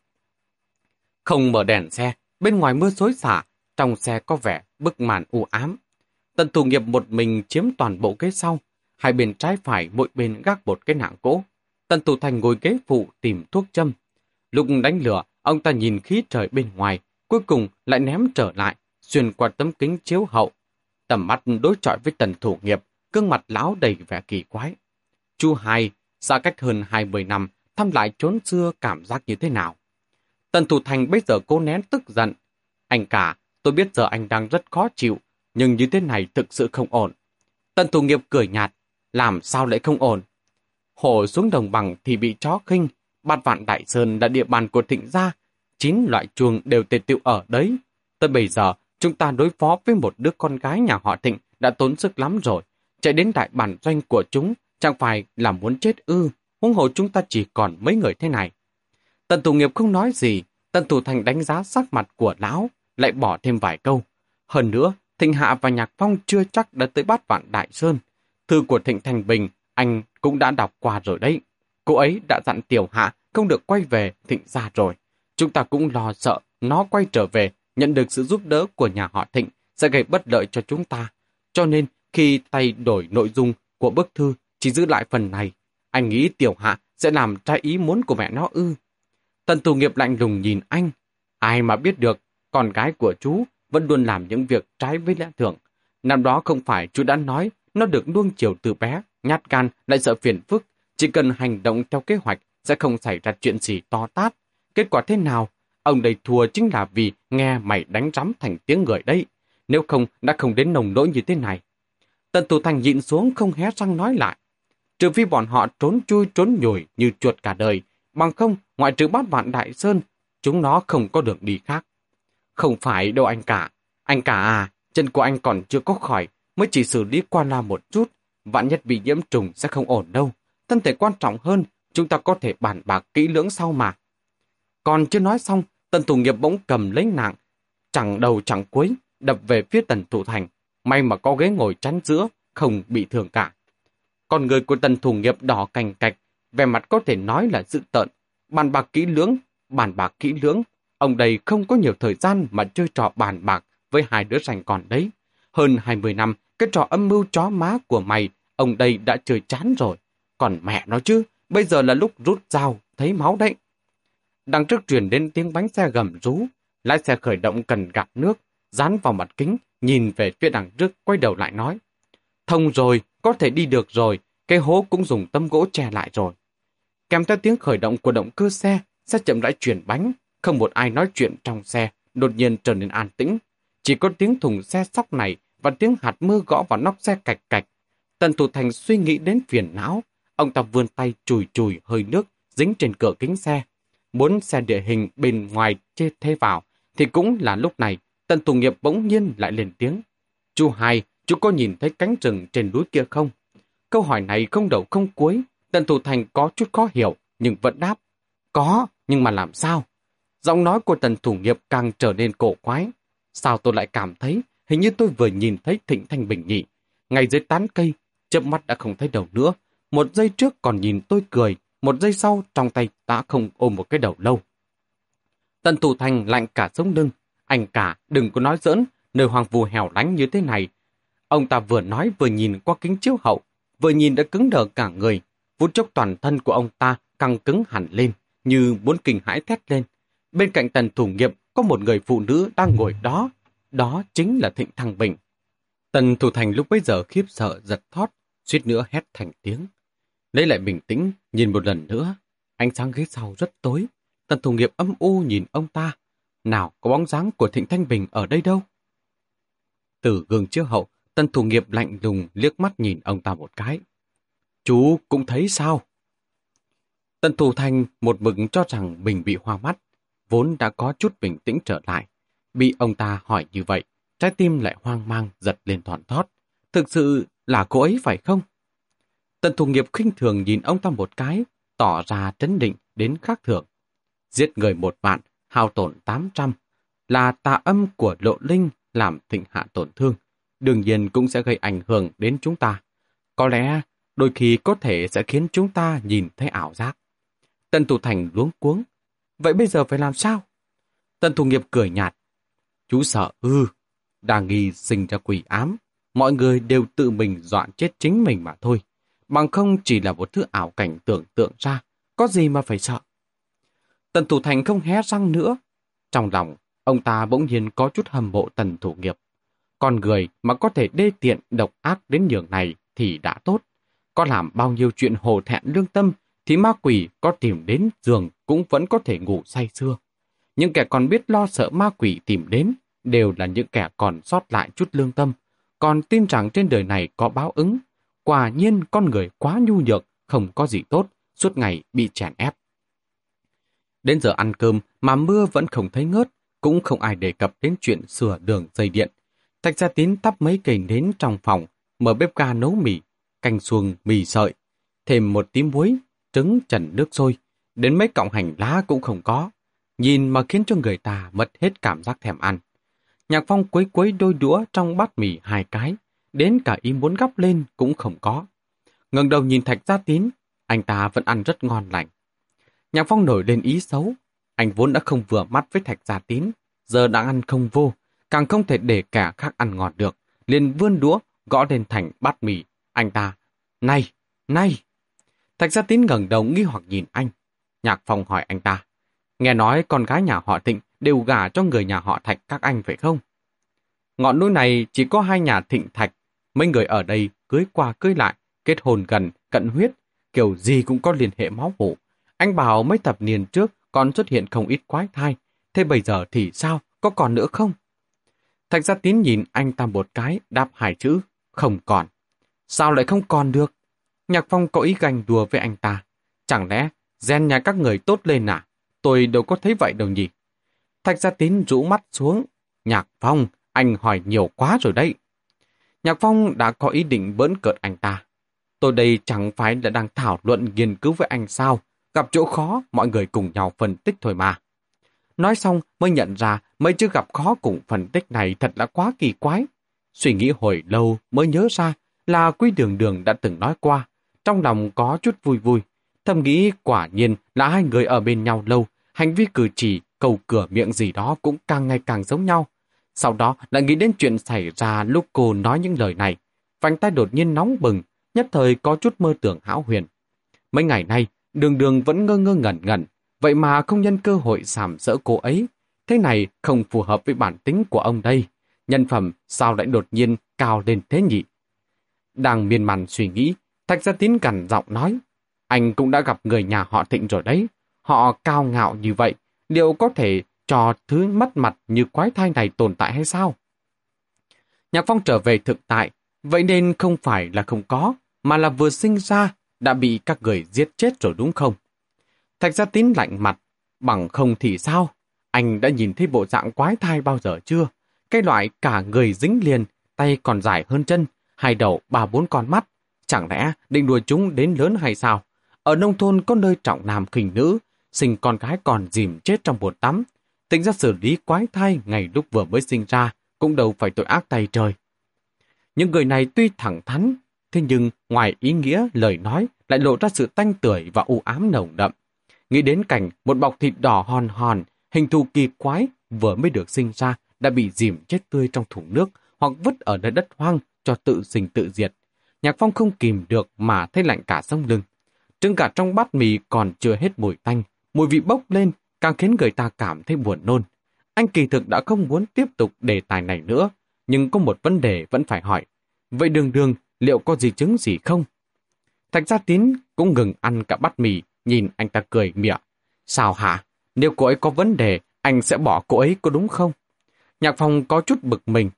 Không mở đèn xe, bên ngoài mưa xối xả, trong xe có vẻ bức màn u ám. Tần thủ nghiệp một mình chiếm toàn bộ ghế sau, hai bên trái phải mỗi bên gác một cái nạng cỗ. Tần thủ thành ngồi ghế phụ tìm thuốc châm. Lúc đánh lửa, ông ta nhìn khí trời bên ngoài, cuối cùng lại ném trở lại, xuyên qua tấm kính chiếu hậu. Tầm mắt đối chọi với tần thủ nghiệp, gương mặt lão đầy vẻ kỳ quái. Chu Hai, xa cách hơn 20 năm, thăm lại chốn xưa cảm giác như thế nào? Tần Thủ Thành bây giờ cố nén tức giận. Anh cả, tôi biết giờ anh đang rất khó chịu, nhưng như thế này thực sự không ổn. Tần Thủ Nghiệp cười nhạt, làm sao lại không ổn? Hổ xuống đồng bằng thì bị chó khinh, bát vạn đại sơn là địa bàn của thịnh gia, chín loại chuồng đều tề tiệu ở đấy. Tới bây giờ, chúng ta đối phó với một đứa con gái nhà họ thịnh đã tốn sức lắm rồi, chạy đến đại bản doanh của chúng, chẳng phải là muốn chết ư, huống hồ chúng ta chỉ còn mấy người thế này. Tần thủ nghiệp không nói gì, tần thủ thành đánh giá sắc mặt của lão, lại bỏ thêm vài câu. Hơn nữa, Thịnh Hạ và Nhạc Phong chưa chắc đã tới bát vạn Đại Sơn. Thư của Thịnh Thành Bình, anh cũng đã đọc qua rồi đấy. Cô ấy đã dặn Tiểu Hạ không được quay về Thịnh gia rồi. Chúng ta cũng lo sợ nó quay trở về, nhận được sự giúp đỡ của nhà họ Thịnh sẽ gây bất lợi cho chúng ta. Cho nên khi thay đổi nội dung của bức thư, chỉ giữ lại phần này. Anh nghĩ tiểu hạ sẽ làm trái ý muốn của mẹ nó ư. Tần tù nghiệp lạnh lùng nhìn anh. Ai mà biết được, con gái của chú vẫn luôn làm những việc trái với lẽ thường. Năm đó không phải chú đã nói nó được nuông chiều từ bé, nhát gan, lại sợ phiền phức. Chỉ cần hành động theo kế hoạch sẽ không xảy ra chuyện gì to tát. Kết quả thế nào? Ông đây thua chính là vì nghe mày đánh rắm thành tiếng người đấy. Nếu không, đã không đến nồng nỗi như thế này. Tần Thủ Thành nhịn xuống không hé răng nói lại. Trừ phi bọn họ trốn chui trốn nhồi như chuột cả đời, bằng không, ngoại trừ bát vạn đại sơn, chúng nó không có đường đi khác. Không phải đâu anh cả. Anh cả à, chân của anh còn chưa có khỏi, mới chỉ xử lý qua la một chút. Vạn nhất bị nhiễm trùng sẽ không ổn đâu. Thân thể quan trọng hơn, chúng ta có thể bàn bạc kỹ lưỡng sau mà. Còn chưa nói xong, tần thủ nghiệp bỗng cầm lấy nạng, chẳng đầu chẳng cuối, đập về phía tần thủ thành. May mà có ghế ngồi chắn giữa, không bị thương cả. Con người của tần thủ nghiệp đỏ cành cạch, vẻ mặt có thể nói là dự tợn. Bàn bạc kỹ lưỡng, bàn bạc kỹ lưỡng. Ông đây không có nhiều thời gian mà chơi trò bàn bạc với hai đứa rành còn đấy. Hơn 20 năm, cái trò âm mưu chó má của mày, ông đây đã chơi chán rồi. Còn mẹ nó chứ, bây giờ là lúc rút dao, thấy máu đấy. Đằng trước truyền đến tiếng bánh xe gầm rú, lái xe khởi động cần gạt nước, dán vào mặt kính, nhìn về phía đằng trước, quay đầu lại nói. Thông rồi, có thể đi được rồi, cái hố cũng dùng tấm gỗ che lại rồi. Kèm theo tiếng khởi động của động cơ xe, xe chậm rãi chuyển bánh, không một ai nói chuyện trong xe, đột nhiên trở nên an tĩnh. Chỉ có tiếng thùng xe sóc này và tiếng hạt mưa gõ vào nóc xe cạch cạch. Tần Thủ Thành suy nghĩ đến phiền não. Ông ta vươn tay chùi chùi hơi nước dính trên cửa kính xe. Muốn xe địa hình bên ngoài chê thế vào, thì cũng là lúc này Tần Thủ Nghiệp bỗng nhiên lại lên tiếng. Chú hai, chú có nhìn thấy cánh rừng trên núi kia không? Câu hỏi này không đầu không cuối. Tần Thủ Thành có chút khó hiểu, nhưng vẫn đáp. Có, nhưng mà làm sao? Giọng nói của tần thủ nghiệp càng trở nên cổ quái. Sao tôi lại cảm thấy hình như tôi vừa nhìn thấy Thịnh Thanh Bình nhị. Ngay dưới tán cây, chớp mắt đã không thấy đầu nữa. Một giây trước còn nhìn tôi cười, một giây sau trong tay đã không ôm một cái đầu lâu. Tần thủ thành lạnh cả sống lưng. Anh cả, đừng có nói giỡn, nơi hoàng vù hẻo lánh như thế này. Ông ta vừa nói vừa nhìn qua kính chiếu hậu, vừa nhìn đã cứng đờ cả người. Vút chốc toàn thân của ông ta căng cứng hẳn lên, như muốn kinh hãi thét lên. Bên cạnh tần thủ nghiệp có một người phụ nữ đang ngồi đó. Đó chính là Thịnh Thăng Bình. Tần thủ thành lúc bấy giờ khiếp sợ giật thót, suýt nữa hét thành tiếng. Lấy lại bình tĩnh, nhìn một lần nữa. Ánh sáng ghế sau rất tối. Tần thủ nghiệp âm u nhìn ông ta. Nào có bóng dáng của Thịnh Thanh Bình ở đây đâu? Từ gương chiếu hậu, tần thủ nghiệp lạnh lùng liếc mắt nhìn ông ta một cái. Chú cũng thấy sao? Tần thủ thành một mực cho rằng mình bị hoa mắt vốn đã có chút bình tĩnh trở lại. Bị ông ta hỏi như vậy, trái tim lại hoang mang giật lên thọn thót. Thực sự là cô ấy phải không? Tần thủ nghiệp khinh thường nhìn ông ta một cái, tỏ ra trấn định đến khác thường. Giết người một vạn, hao tổn tám trăm, là tà âm của lộ linh làm thịnh hạ tổn thương. Đương nhiên cũng sẽ gây ảnh hưởng đến chúng ta. Có lẽ đôi khi có thể sẽ khiến chúng ta nhìn thấy ảo giác. Tần thủ thành luống cuống, Vậy bây giờ phải làm sao? Tần thủ nghiệp cười nhạt. Chú sợ ư, đà nghi sinh ra quỷ ám. Mọi người đều tự mình dọa chết chính mình mà thôi. Bằng không chỉ là một thứ ảo cảnh tưởng tượng ra. Có gì mà phải sợ? Tần thủ thành không hé răng nữa. Trong lòng, ông ta bỗng nhiên có chút hâm mộ tần thủ nghiệp. Con người mà có thể đê tiện độc ác đến nhường này thì đã tốt. Có làm bao nhiêu chuyện hồ thẹn lương tâm thì ma quỷ có tìm đến giường cũng vẫn có thể ngủ say sưa. Những kẻ còn biết lo sợ ma quỷ tìm đến đều là những kẻ còn sót lại chút lương tâm, còn tin rằng trên đời này có báo ứng. Quả nhiên con người quá nhu nhược, không có gì tốt, suốt ngày bị chèn ép. Đến giờ ăn cơm mà mưa vẫn không thấy ngớt, cũng không ai đề cập đến chuyện sửa đường dây điện. Thạch gia tín tắp mấy cây nến trong phòng, mở bếp ga nấu mì, canh xuồng mì sợi, thêm một tím muối, trứng trần nước sôi, đến mấy cọng hành lá cũng không có. Nhìn mà khiến cho người ta mất hết cảm giác thèm ăn. Nhạc phong quấy quấy đôi đũa trong bát mì hai cái, đến cả ý muốn gắp lên cũng không có. ngẩng đầu nhìn thạch gia tín, anh ta vẫn ăn rất ngon lành. Nhạc phong nổi lên ý xấu, anh vốn đã không vừa mắt với thạch gia tín, giờ đã ăn không vô, càng không thể để cả khác ăn ngọt được, liền vươn đũa, gõ lên thành bát mì. Anh ta, này, này! Thạch gia tín ngẩng đầu nghi hoặc nhìn anh. Nhạc Phong hỏi anh ta. Nghe nói con gái nhà họ Thịnh đều gả cho người nhà họ Thạch các anh phải không? Ngọn núi này chỉ có hai nhà thịnh thạch, mấy người ở đây cưới qua cưới lại, kết hôn gần, cận huyết, kiểu gì cũng có liên hệ máu mủ. Anh bảo mấy thập niên trước còn xuất hiện không ít quái thai, thế bây giờ thì sao, có còn nữa không? Thạch gia tín nhìn anh ta một cái, đáp hai chữ, không còn. Sao lại không còn được? Nhạc Phong có ý ganh đùa với anh ta. Chẳng lẽ gen nhà các người tốt lên à? Tôi đâu có thấy vậy đâu nhỉ. Thạch gia tín rũ mắt xuống. Nhạc Phong, anh hỏi nhiều quá rồi đấy. Nhạc Phong đã có ý định bỡn cợt anh ta. Tôi đây chẳng phải là đang thảo luận nghiên cứu với anh sao. Gặp chỗ khó, mọi người cùng nhau phân tích thôi mà. Nói xong mới nhận ra mấy chữ gặp khó cùng phân tích này thật là quá kỳ quái. Suy nghĩ hồi lâu mới nhớ ra là Quý Đường Đường đã từng nói qua. Trong lòng có chút vui vui. Thầm nghĩ quả nhiên là hai người ở bên nhau lâu, hành vi cử chỉ, cầu cửa miệng gì đó cũng càng ngày càng giống nhau. Sau đó lại nghĩ đến chuyện xảy ra lúc cô nói những lời này. Vành tay đột nhiên nóng bừng, nhất thời có chút mơ tưởng hão huyền. Mấy ngày nay, đường đường vẫn ngơ ngơ ngẩn ngẩn, vậy mà không nhân cơ hội giảm sỡ cô ấy. Thế này không phù hợp với bản tính của ông đây. Nhân phẩm sao lại đột nhiên cao lên thế nhỉ? Đang miên man suy nghĩ, Thạch Gia Tín cằn giọng nói, anh cũng đã gặp người nhà họ Thịnh rồi đấy. Họ cao ngạo như vậy, liệu có thể cho thứ mất mặt như quái thai này tồn tại hay sao? Nhạc Phong trở về thực tại, vậy nên không phải là không có, mà là vừa sinh ra đã bị các người giết chết rồi đúng không? Thạch Gia Tín lạnh mặt, bằng không thì sao? Anh đã nhìn thấy bộ dạng quái thai bao giờ chưa? Cái loại cả người dính liền, tay còn dài hơn chân, hai đầu ba bốn con mắt. Chẳng lẽ định đùa chúng đến lớn hay sao? Ở nông thôn có nơi trọng nam khinh nữ, sinh con gái còn dìm chết trong bồn tắm. Tính ra xử lý quái thai ngày lúc vừa mới sinh ra, cũng đâu phải tội ác tay trời. Những người này tuy thẳng thắn, thế nhưng ngoài ý nghĩa lời nói lại lộ ra sự tanh tưởi và u ám nồng đậm. Nghĩ đến cảnh một bọc thịt đỏ hòn hòn, hình thù kỳ quái vừa mới được sinh ra đã bị dìm chết tươi trong thùng nước hoặc vứt ở nơi đất hoang cho tự sinh tự diệt. Nhạc Phong không kìm được mà thấy lạnh cả sông lưng. Trứng cả trong bát mì còn chưa hết mùi tanh, mùi vị bốc lên càng khiến người ta cảm thấy buồn nôn. Anh kỳ thực đã không muốn tiếp tục đề tài này nữa, nhưng có một vấn đề vẫn phải hỏi. Vậy đường đường, liệu có gì chứng gì không? Thạch gia tín cũng ngừng ăn cả bát mì, nhìn anh ta cười mỉa. Sao hả? Nếu cô ấy có vấn đề, anh sẽ bỏ cô ấy có đúng không? Nhạc phòng có chút bực mình.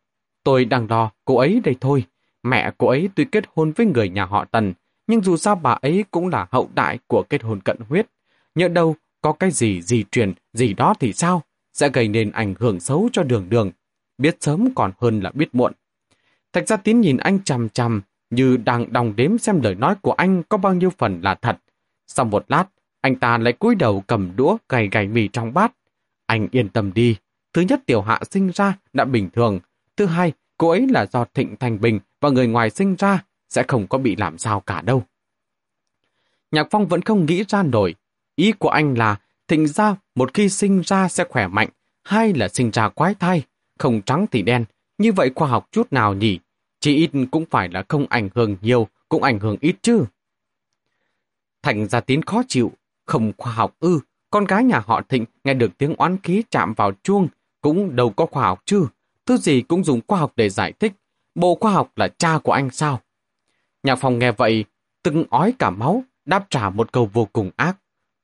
Tôi đang đo cô ấy đây thôi. Mẹ cô ấy tuy kết hôn với người nhà họ Tần, nhưng dù sao bà ấy cũng là hậu đại của kết hôn cận huyết. Nhớ đâu có cái gì gì truyền, gì đó thì sao? Sẽ gây nên ảnh hưởng xấu cho đường đường. Biết sớm còn hơn là biết muộn. Thạch gia tín nhìn anh chằm chằm, như đang đong đếm xem lời nói của anh có bao nhiêu phần là thật. Sau một lát, anh ta lại cúi đầu cầm đũa gầy gầy mì trong bát. Anh yên tâm đi. Thứ nhất tiểu hạ sinh ra đã bình thường. Thứ hai, cô ấy là do Thịnh Thành Bình và người ngoài sinh ra sẽ không có bị làm sao cả đâu. Nhạc Phong vẫn không nghĩ ra nổi. Ý của anh là Thịnh ra một khi sinh ra sẽ khỏe mạnh, hai là sinh ra quái thai, không trắng thì đen. Như vậy khoa học chút nào nhỉ? Chỉ ít cũng phải là không ảnh hưởng nhiều, cũng ảnh hưởng ít chứ. Thành ra tín khó chịu, không khoa học ư. Con gái nhà họ Thịnh nghe được tiếng oán khí chạm vào chuông, cũng đâu có khoa học chứ. Thứ gì cũng dùng khoa học để giải thích. Bộ khoa học là cha của anh sao? Nhạc phòng nghe vậy, từng ói cả máu, đáp trả một câu vô cùng ác.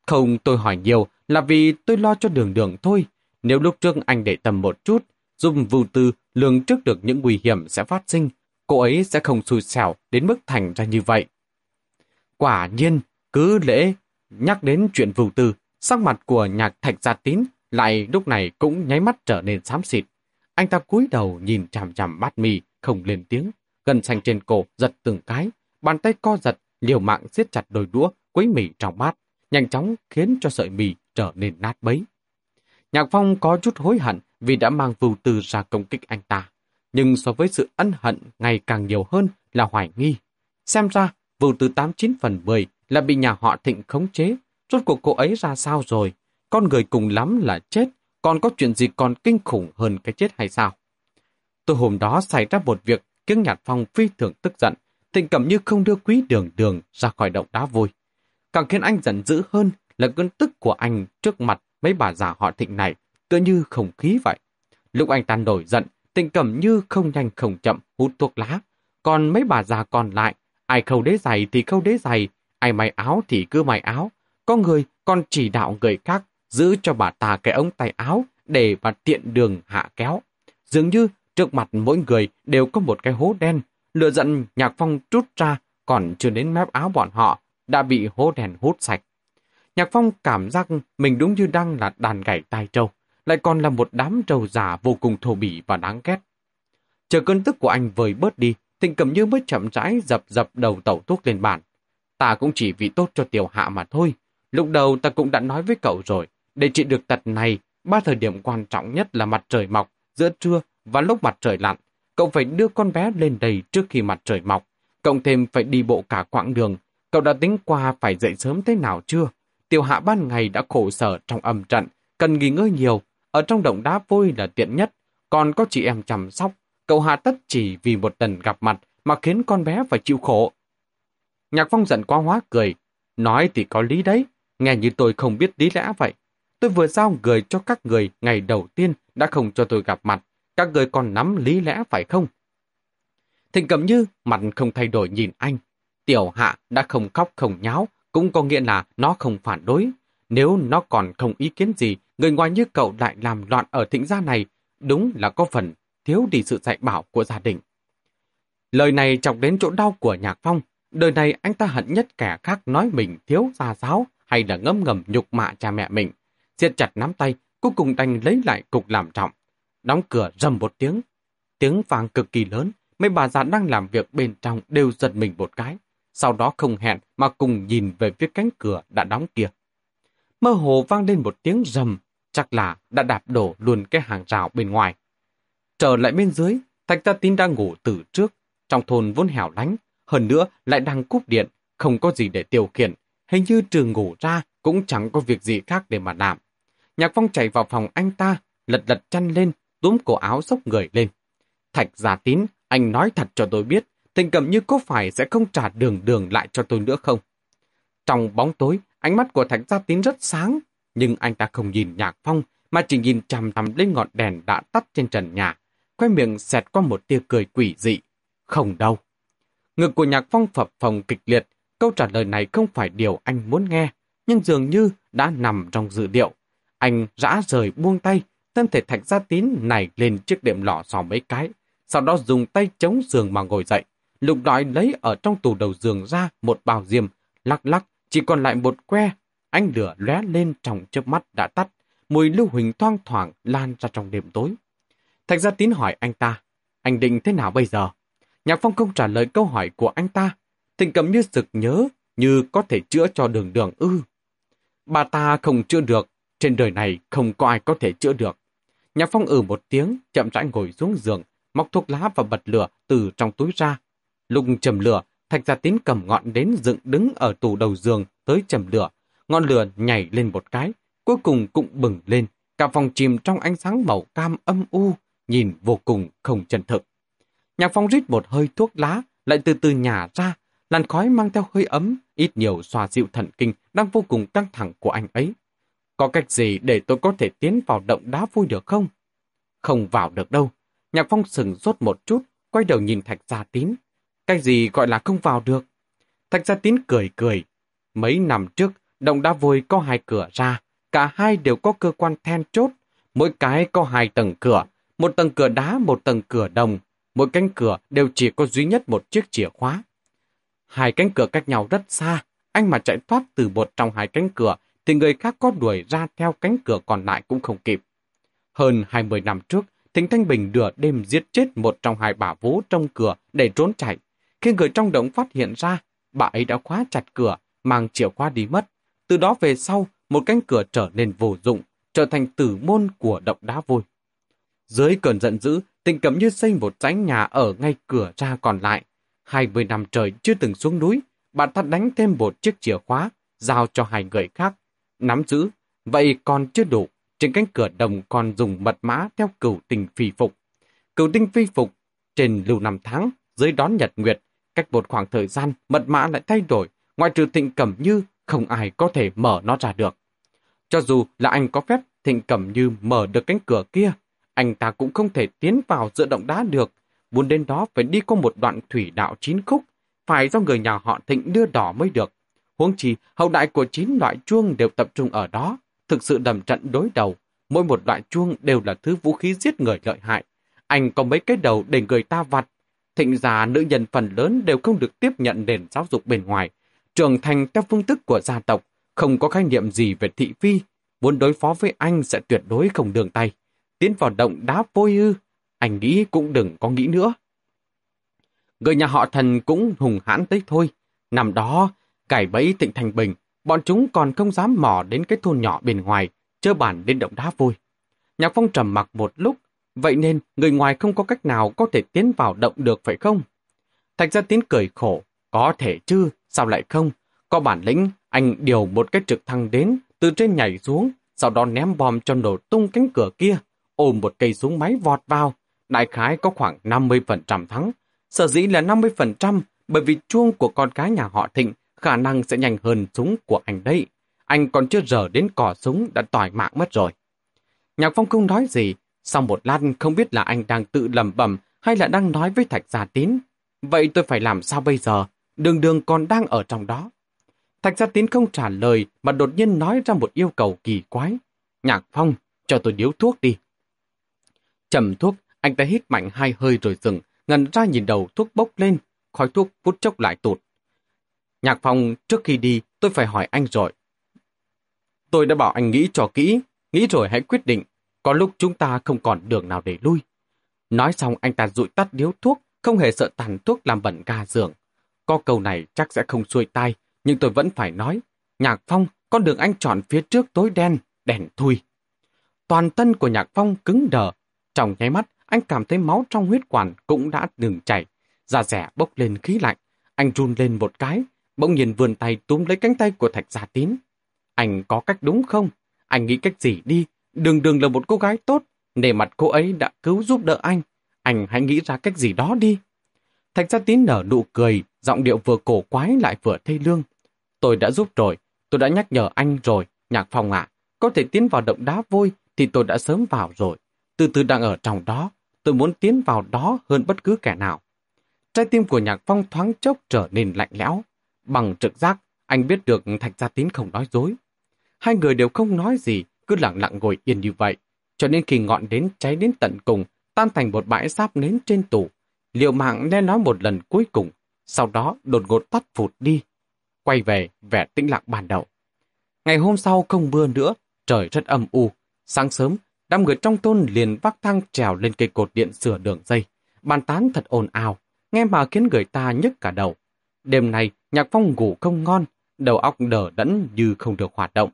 Không tôi hỏi nhiều là vì tôi lo cho đường đường thôi. Nếu lúc trước anh để tầm một chút, dùng vưu tư lường trước được những nguy hiểm sẽ phát sinh, cô ấy sẽ không xui xẻo đến mức thành ra như vậy. Quả nhiên, cứ lễ nhắc đến chuyện vưu tư, sắc mặt của nhạc thạch gia tín lại lúc này cũng nháy mắt trở nên xám xịt. Anh ta cúi đầu nhìn chằm chằm bát mì, không lên tiếng, gần xanh trên cổ giật từng cái, bàn tay co giật, liều mạng siết chặt đôi đũa, quấy mì trong bát, nhanh chóng khiến cho sợi mì trở nên nát bấy. Nhạc Phong có chút hối hận vì đã mang vưu tư ra công kích anh ta, nhưng so với sự ân hận ngày càng nhiều hơn là hoài nghi. Xem ra, vụ từ 89 phần 10 là bị nhà họ thịnh khống chế, rốt cuộc cô ấy ra sao rồi? Con người cùng lắm là chết, còn có chuyện gì còn kinh khủng hơn cái chết hay sao? Từ hôm đó xảy ra một việc khiến Nhạt Phong phi thường tức giận, thịnh cầm như không đưa quý đường đường ra khỏi động đá vôi. Càng khiến anh giận dữ hơn là cơn tức của anh trước mặt mấy bà già họ thịnh này, tựa như không khí vậy. Lúc anh ta nổi giận, Tịnh Cẩm Như không nhanh không chậm hút thuốc lá. Còn mấy bà già còn lại, ai khâu đế giày thì khâu đế giày, ai may áo thì cứ may áo. Có người còn chỉ đạo người khác giữ cho bà ta cái ống tay áo để bà tiện đường hạ kéo. Dường như trước mặt mỗi người đều có một cái hố đen. Lựa giận nhạc phong trút ra còn chưa đến mép áo bọn họ đã bị hố đèn hút sạch. Nhạc phong cảm giác mình đúng như đang là đàn gảy tai trâu, lại còn là một đám trâu già vô cùng thô bỉ và đáng ghét. Chờ cơn tức của anh vơi bớt đi, Thịnh cầm như mới chậm rãi dập dập đầu tẩu thuốc lên bàn. Ta cũng chỉ vì tốt cho tiểu hạ mà thôi. Lúc đầu ta cũng đã nói với cậu rồi, để trị được tật này, ba thời điểm quan trọng nhất là mặt trời mọc, giữa trưa và lúc mặt trời lặn. Cậu phải đưa con bé lên đầy trước khi mặt trời mọc, cộng thêm phải đi bộ cả quãng đường. Cậu đã tính qua phải dậy sớm thế nào chưa? Tiểu hạ ban ngày đã khổ sở trong âm trận, cần nghỉ ngơi nhiều. Ở trong động đá vôi là tiện nhất, còn có chị em chăm sóc. Cậu hạ tất chỉ vì một lần gặp mặt mà khiến con bé phải chịu khổ. Nhạc phong giận quá hóa cười. Nói thì có lý đấy, nghe như tôi không biết lý lẽ vậy. Tôi vừa giao người cho các người ngày đầu tiên đã không cho tôi gặp mặt. Các người còn nắm lý lẽ phải không? Thịnh cầm như mặt không thay đổi nhìn anh. Tiểu hạ đã không khóc không nháo, cũng có nghĩa là nó không phản đối. Nếu nó còn không ý kiến gì, người ngoài như cậu lại làm loạn ở thịnh gia này, đúng là có phần thiếu đi sự dạy bảo của gia đình. Lời này chọc đến chỗ đau của Nhạc Phong. Đời này anh ta hận nhất kẻ khác nói mình thiếu gia giáo hay là ngâm ngầm nhục mạ cha mẹ mình. siết chặt nắm tay, cuối cùng đành lấy lại cục làm trọng. Đóng cửa rầm một tiếng. Tiếng vàng cực kỳ lớn, mấy bà già đang làm việc bên trong đều giật mình một cái. Sau đó không hẹn mà cùng nhìn về phía cánh cửa đã đóng kia. Mơ hồ vang lên một tiếng rầm, chắc là đã đạp đổ luôn cái hàng rào bên ngoài. Trở lại bên dưới, Thạch Gia Tín đang ngủ từ trước, trong thôn vốn hẻo lánh, hơn nữa lại đang cúp điện, không có gì để tiêu khiển, hình như trừ ngủ ra cũng chẳng có việc gì khác để mà làm. Nhạc Phong chạy vào phòng anh ta, lật lật chăn lên, túm cổ áo xốc người lên. Thạch Gia Tín, anh nói thật cho tôi biết, tình cảm như có phải sẽ không trả đường đường lại cho tôi nữa không? Trong bóng tối, ánh mắt của Thạch Gia Tín rất sáng, nhưng anh ta không nhìn Nhạc Phong, mà chỉ nhìn chằm chằm lên ngọn đèn đã tắt trên trần nhà, khoe miệng xẹt qua một tia cười quỷ dị. Không đâu. Ngực của Nhạc Phong phập phồng kịch liệt, câu trả lời này không phải điều anh muốn nghe, nhưng dường như đã nằm trong dự điệu. Anh rã rời buông tay, thân thể thạch gia tín này lên chiếc đệm lọ xò mấy cái, sau đó dùng tay chống giường mà ngồi dậy. Lục đói lấy ở trong tủ đầu giường ra một bao diêm, lắc lắc, chỉ còn lại một que. Ánh lửa lóe lên trong chớp mắt đã tắt, mùi lưu huỳnh thoang thoảng lan ra trong đêm tối. Thạch gia tín hỏi anh ta, anh định thế nào bây giờ? Nhạc Phong không trả lời câu hỏi của anh ta. Tình cầm như sực nhớ, như có thể chữa cho đường đường ư. Bà ta không chữa được, trên đời này không có ai có thể chữa được. Nhạc Phong ừ một tiếng, chậm rãi ngồi xuống giường, móc thuốc lá và bật lửa từ trong túi ra. Lúc chầm lửa, Thạch Gia Tín cầm ngọn đến dựng đứng ở tủ đầu giường tới chầm lửa. Ngọn lửa nhảy lên một cái, cuối cùng cũng bừng lên. Cả phòng chìm trong ánh sáng màu cam âm u, nhìn vô cùng không chân thực. Nhạc Phong rít một hơi thuốc lá, lại từ từ nhả ra, làn khói mang theo hơi ấm, ít nhiều xoa dịu thần kinh đang vô cùng căng thẳng của anh ấy. Có cách gì để tôi có thể tiến vào động đá vui được không? Không vào được đâu. Nhạc Phong sừng sốt một chút, quay đầu nhìn Thạch Gia Tín. Cái gì gọi là không vào được? Thạch Gia Tín cười cười. Mấy năm trước, động đá vôi có hai cửa ra, cả hai đều có cơ quan then chốt, mỗi cái có hai tầng cửa, một tầng cửa đá, một tầng cửa đồng, mỗi cánh cửa đều chỉ có duy nhất một chiếc chìa khóa. Hai cánh cửa cách nhau rất xa, anh mà chạy thoát từ một trong hai cánh cửa thì người khác có đuổi ra theo cánh cửa còn lại cũng không kịp. Hơn 20 năm trước, Thịnh Thanh Bình đưa đêm giết chết một trong hai bà vú trong cửa để trốn chạy. Khi người trong động phát hiện ra, bà ấy đã khóa chặt cửa, mang chìa khóa đi mất. Từ đó về sau, một cánh cửa trở nên vô dụng, trở thành tử môn của động đá vôi. Dưới cơn giận dữ, Tình cẩm như xây một dãy nhà ở ngay cửa ra còn lại. Hai mươi năm trời chưa từng xuống núi, bà ta đánh thêm một chiếc chìa khóa, giao cho hai người khác. Nắm giữ, vậy còn chưa đủ. Trên cánh cửa đồng còn dùng mật mã theo cửu tình phi phục. Cửu tinh phi phục, trên lưu năm tháng, dưới đón nhật nguyệt, cách một khoảng thời gian, mật mã lại thay đổi, ngoại trừ thịnh cẩm như, không ai có thể mở nó ra được. Cho dù là anh có phép thịnh cẩm như mở được cánh cửa kia, anh ta cũng không thể tiến vào giữa động đá được. Muốn đến đó phải đi qua một đoạn thủy đạo chín khúc, phải do người nhà họ Thịnh đưa đỏ mới được. Huống chi, hậu đại của chín loại chuông đều tập trung ở đó, thực sự đầm trận đối đầu. Mỗi một loại chuông đều là thứ vũ khí giết người lợi hại. Anh có mấy cái đầu để người ta vặt. Thịnh già nữ nhân phần lớn đều không được tiếp nhận nền giáo dục bên ngoài. Trưởng thành theo phương thức của gia tộc, không có khái niệm gì về thị phi. Muốn đối phó với anh sẽ tuyệt đối không đường tay. Tiến vào động đá vôi ư. Anh nghĩ cũng đừng có nghĩ nữa. Người nhà họ thần cũng hùng hãn tới thôi. Nằm đó, cải bẫy tịnh thành bình, bọn chúng còn không dám mò đến cái thôn nhỏ bên ngoài, chơ bản đến động đá vôi. Nhạc Phong trầm mặc một lúc, vậy nên người ngoài không có cách nào có thể tiến vào động được phải không? Thạch gia tín cười khổ, có thể chứ, sao lại không? Có bản lĩnh, anh điều một cái trực thăng đến, từ trên nhảy xuống, sau đó ném bom cho nổ tung cánh cửa kia, ôm một cây súng máy vọt vào. Đại khái có khoảng 50% thắng. Sở dĩ là 50% bởi vì chuông của con cái nhà họ Thịnh khả năng sẽ nhanh hơn súng của anh đấy. Anh còn chưa rờ đến cỏ súng đã tỏi mạng mất rồi. Nhạc Phong không nói gì, sau một lát không biết là anh đang tự lầm bẩm hay là đang nói với Thạch Gia Tín. Vậy tôi phải làm sao bây giờ? Đường đường còn đang ở trong đó. Thạch Gia Tín không trả lời mà đột nhiên nói ra một yêu cầu kỳ quái. Nhạc Phong, cho tôi điếu thuốc đi. Chầm thuốc, anh ta hít mạnh hai hơi rồi dừng, ngần ra nhìn đầu thuốc bốc lên, khói thuốc phút chốc lại tụt. Nhạc Phong, trước khi đi, tôi phải hỏi anh rồi. Tôi đã bảo anh nghĩ cho kỹ, nghĩ rồi hãy quyết định, có lúc chúng ta không còn đường nào để lui. Nói xong anh ta rụi tắt điếu thuốc, không hề sợ tàn thuốc làm bẩn ga giường. Có câu này chắc sẽ không xuôi tai, nhưng tôi vẫn phải nói. Nhạc Phong, con đường anh chọn phía trước tối đen, đèn thui. Toàn thân của Nhạc Phong cứng đờ. Trong nháy mắt, anh cảm thấy máu trong huyết quản cũng đã ngừng chảy. Da rẻ bốc lên khí lạnh. Anh run lên một cái, bỗng nhiên vươn tay túm lấy cánh tay của Thạch Gia Tín. Anh có cách đúng không? Anh nghĩ cách gì đi? Đường đường là một cô gái tốt, nề mặt cô ấy đã cứu giúp đỡ anh. Anh hãy nghĩ ra cách gì đó đi. Thạch Gia Tín nở nụ cười, giọng điệu vừa cổ quái lại vừa thê lương. Tôi đã giúp rồi, tôi đã nhắc nhở anh rồi, Nhạc Phong ạ. có thể tiến vào động đá vôi thì tôi đã sớm vào rồi. Từ từ đang ở trong đó, tôi muốn tiến vào đó hơn bất cứ kẻ nào. Trái tim của Nhạc Phong thoáng chốc trở nên lạnh lẽo. Bằng trực giác, anh biết được Thạch Gia Tín không nói dối. Hai người đều không nói gì, cứ lặng lặng ngồi yên như vậy. Cho nên khi ngọn đến cháy đến tận cùng, tan thành một bãi sáp nến trên tủ. Liệu mạng nghe nói một lần cuối cùng, sau đó đột ngột tắt phụt đi. Quay về vẻ tĩnh lặng ban đầu. Ngày hôm sau không mưa nữa, trời rất âm u. Sáng sớm, đám người trong thôn liền vác thang trèo lên cây cột điện sửa đường dây. Bàn tán thật ồn ào, nghe mà khiến người ta nhức cả đầu. Đêm nay, Nhạc Phong ngủ không ngon, đầu óc đờ đẫn như không được hoạt động.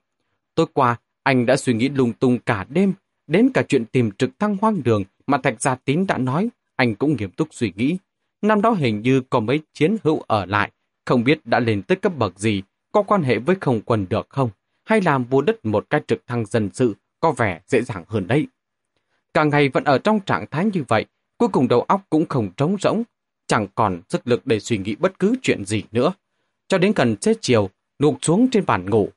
Tối qua, anh đã suy nghĩ lung tung cả đêm, đến cả chuyện tìm trực thăng hoang đường mà Thạch Gia Tín đã nói, anh cũng nghiêm túc suy nghĩ. Năm đó hình như có mấy chiến hữu ở lại, không biết đã lên tới cấp bậc gì, có quan hệ với không quân được không, hay làm vua đất một cái trực thăng dân sự có vẻ dễ dàng hơn đấy. Cả ngày vẫn ở trong trạng thái như vậy, cuối cùng đầu óc cũng không trống rỗng, chẳng còn sức lực để suy nghĩ bất cứ chuyện gì nữa. Cho đến gần xế chiều, nụt xuống trên bàn ngủ.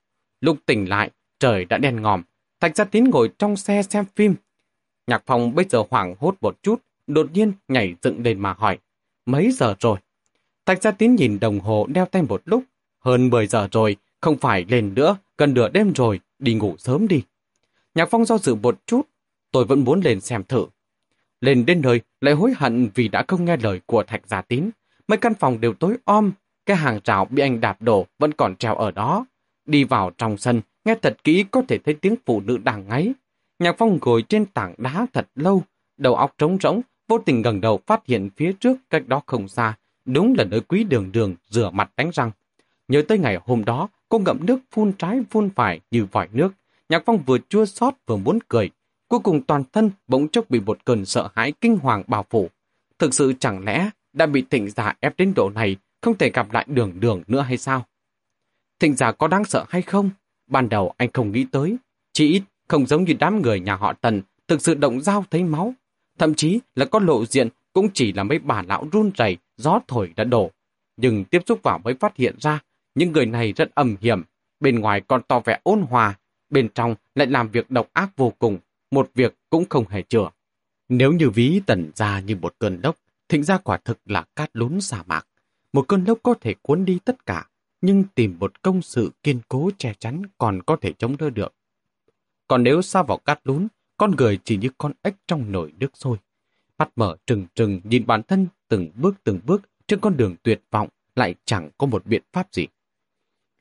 Lúc tỉnh lại, trời đã đen ngòm. Thạch Gia Tín ngồi trong xe xem phim. Nhạc phòng bây giờ hoảng hốt một chút, đột nhiên nhảy dựng lên mà hỏi. Mấy giờ rồi? Thạch Gia Tín nhìn đồng hồ đeo tay một lúc. Hơn 10 giờ rồi, không phải lên nữa, gần nửa đêm rồi, đi ngủ sớm đi. Nhạc Phong do dự một chút, tôi vẫn muốn lên xem thử. Lên đến nơi, lại hối hận vì đã không nghe lời của Thạch Gia Tín. Mấy căn phòng đều tối om, cái hàng rào bị anh đạp đổ vẫn còn treo ở đó. Đi vào trong sân, nghe thật kỹ có thể thấy tiếng phụ nữ đang ngáy. Nhạc Phong ngồi trên tảng đá thật lâu, đầu óc trống rỗng, vô tình gần đầu phát hiện phía trước cách đó không xa, đúng là nơi quý đường đường rửa mặt đánh răng. Nhớ tới ngày hôm đó, cô ngậm nước phun trái phun phải như vòi nước. Nhạc Phong vừa chua xót vừa muốn cười. Cuối cùng toàn thân bỗng chốc bị một cơn sợ hãi kinh hoàng bao phủ. Thực sự chẳng lẽ đã bị thịnh giả ép đến độ này không thể gặp lại đường đường nữa hay sao? Thịnh giả có đáng sợ hay không? Ban đầu anh không nghĩ tới. Chỉ ít không giống như đám người nhà họ Tần thực sự động dao thấy máu. Thậm chí là có lộ diện cũng chỉ là mấy bà lão run rẩy gió thổi đã đổ. Nhưng tiếp xúc vào mới phát hiện ra những người này rất âm hiểm. Bên ngoài còn to vẻ ôn hòa, bên trong lại làm việc độc ác vô cùng, một việc cũng không hề chừa. Nếu như ví tần ra như một cơn lốc, thịnh ra quả thực là cát lún sa mạc. Một cơn lốc có thể cuốn đi tất cả, nhưng tìm một công sự kiên cố che chắn còn có thể chống đỡ được. Còn nếu xa vào cát lún, con người chỉ như con ếch trong nồi nước sôi. Mắt mở trừng trừng nhìn bản thân từng bước từng bước trên con đường tuyệt vọng lại chẳng có một biện pháp gì.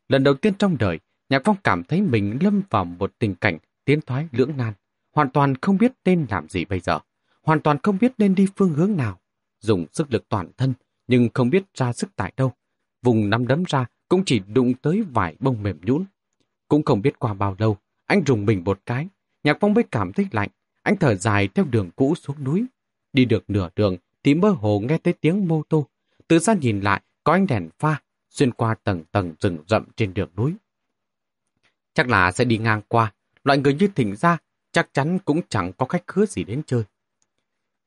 Lần đầu tiên trong đời, Nhạc Phong cảm thấy mình lâm vào một tình cảnh tiến thoái lưỡng nan, hoàn toàn không biết nên làm gì bây giờ, hoàn toàn không biết nên đi phương hướng nào. Dùng sức lực toàn thân, nhưng không biết ra sức tại đâu. Vùng nắm đấm ra cũng chỉ đụng tới vài bông mềm nhũn. Cũng không biết qua bao lâu, anh rùng mình một cái, Nhạc Phong mới cảm thấy lạnh, anh thở dài theo đường cũ xuống núi. Đi được nửa đường thì mơ hồ nghe thấy tiếng mô tô. Từ xa nhìn lại, có ánh đèn pha xuyên qua tầng tầng rừng rậm trên đường núi. Chắc là sẽ đi ngang qua, loại người như thỉnh ra chắc chắn cũng chẳng có khách khứa gì đến chơi.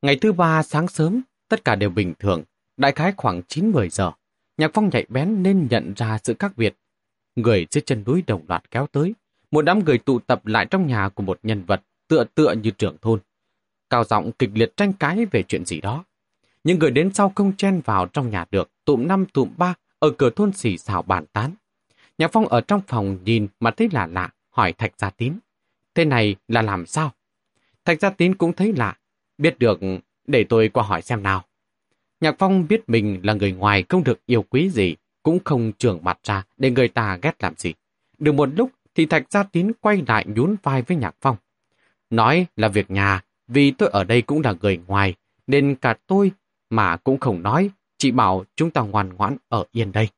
Ngày thứ ba sáng sớm, tất cả đều bình thường, đại khái khoảng 9-10 giờ. Nhạc Phong nhạy bén nên nhận ra sự khác biệt. Người dưới chân núi đồng loạt kéo tới, một đám người tụ tập lại trong nhà của một nhân vật tựa tựa như trưởng thôn. Cao giọng kịch liệt tranh cãi về chuyện gì đó. Những người đến sau không chen vào trong nhà được, tụm năm tụm ba ở cửa thôn xì xào bàn tán. Nhạc Phong ở trong phòng nhìn mà thấy lạ lạ, hỏi Thạch Gia Tín. Thế này là làm sao? Thạch Gia Tín cũng thấy lạ, biết được để tôi qua hỏi xem nào. Nhạc Phong biết mình là người ngoài không được yêu quý gì, cũng không trưởng mặt ra để người ta ghét làm gì. Được một lúc thì Thạch Gia Tín quay lại nhún vai với Nhạc Phong. Nói là việc nhà, vì tôi ở đây cũng là người ngoài, nên cả tôi mà cũng không nói, chỉ bảo chúng ta ngoan ngoãn ở yên đây.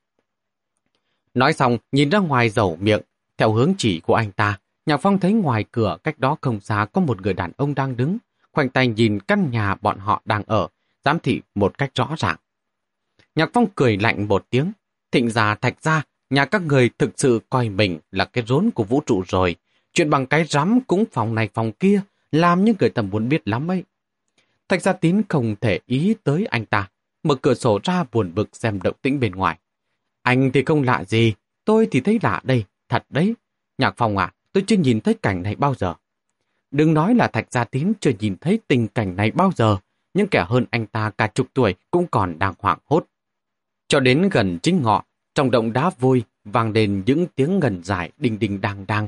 Nói xong, nhìn ra ngoài dầu miệng, theo hướng chỉ của anh ta, Nhạc Phong thấy ngoài cửa cách đó không xa có một người đàn ông đang đứng, khoanh tay nhìn căn nhà bọn họ đang ở, giám thị một cách rõ ràng. Nhạc Phong cười lạnh một tiếng, thịnh già thạch ra, nhà các người thực sự coi mình là cái rốn của vũ trụ rồi, chuyện bằng cái rắm cũng phòng này phòng kia, làm như người tầm muốn biết lắm ấy. Thạch gia tín không thể ý tới anh ta, mở cửa sổ ra buồn bực xem động tĩnh bên ngoài. Anh thì không lạ gì, tôi thì thấy lạ đây, thật đấy. Nhạc Phong à, tôi chưa nhìn thấy cảnh này bao giờ. Đừng nói là Thạch Gia Tín chưa nhìn thấy tình cảnh này bao giờ, những kẻ hơn anh ta cả chục tuổi cũng còn đang hoảng hốt. Cho đến gần chính ngọ, trong động đá vôi vang lên những tiếng ngần dài đinh đinh đang đang,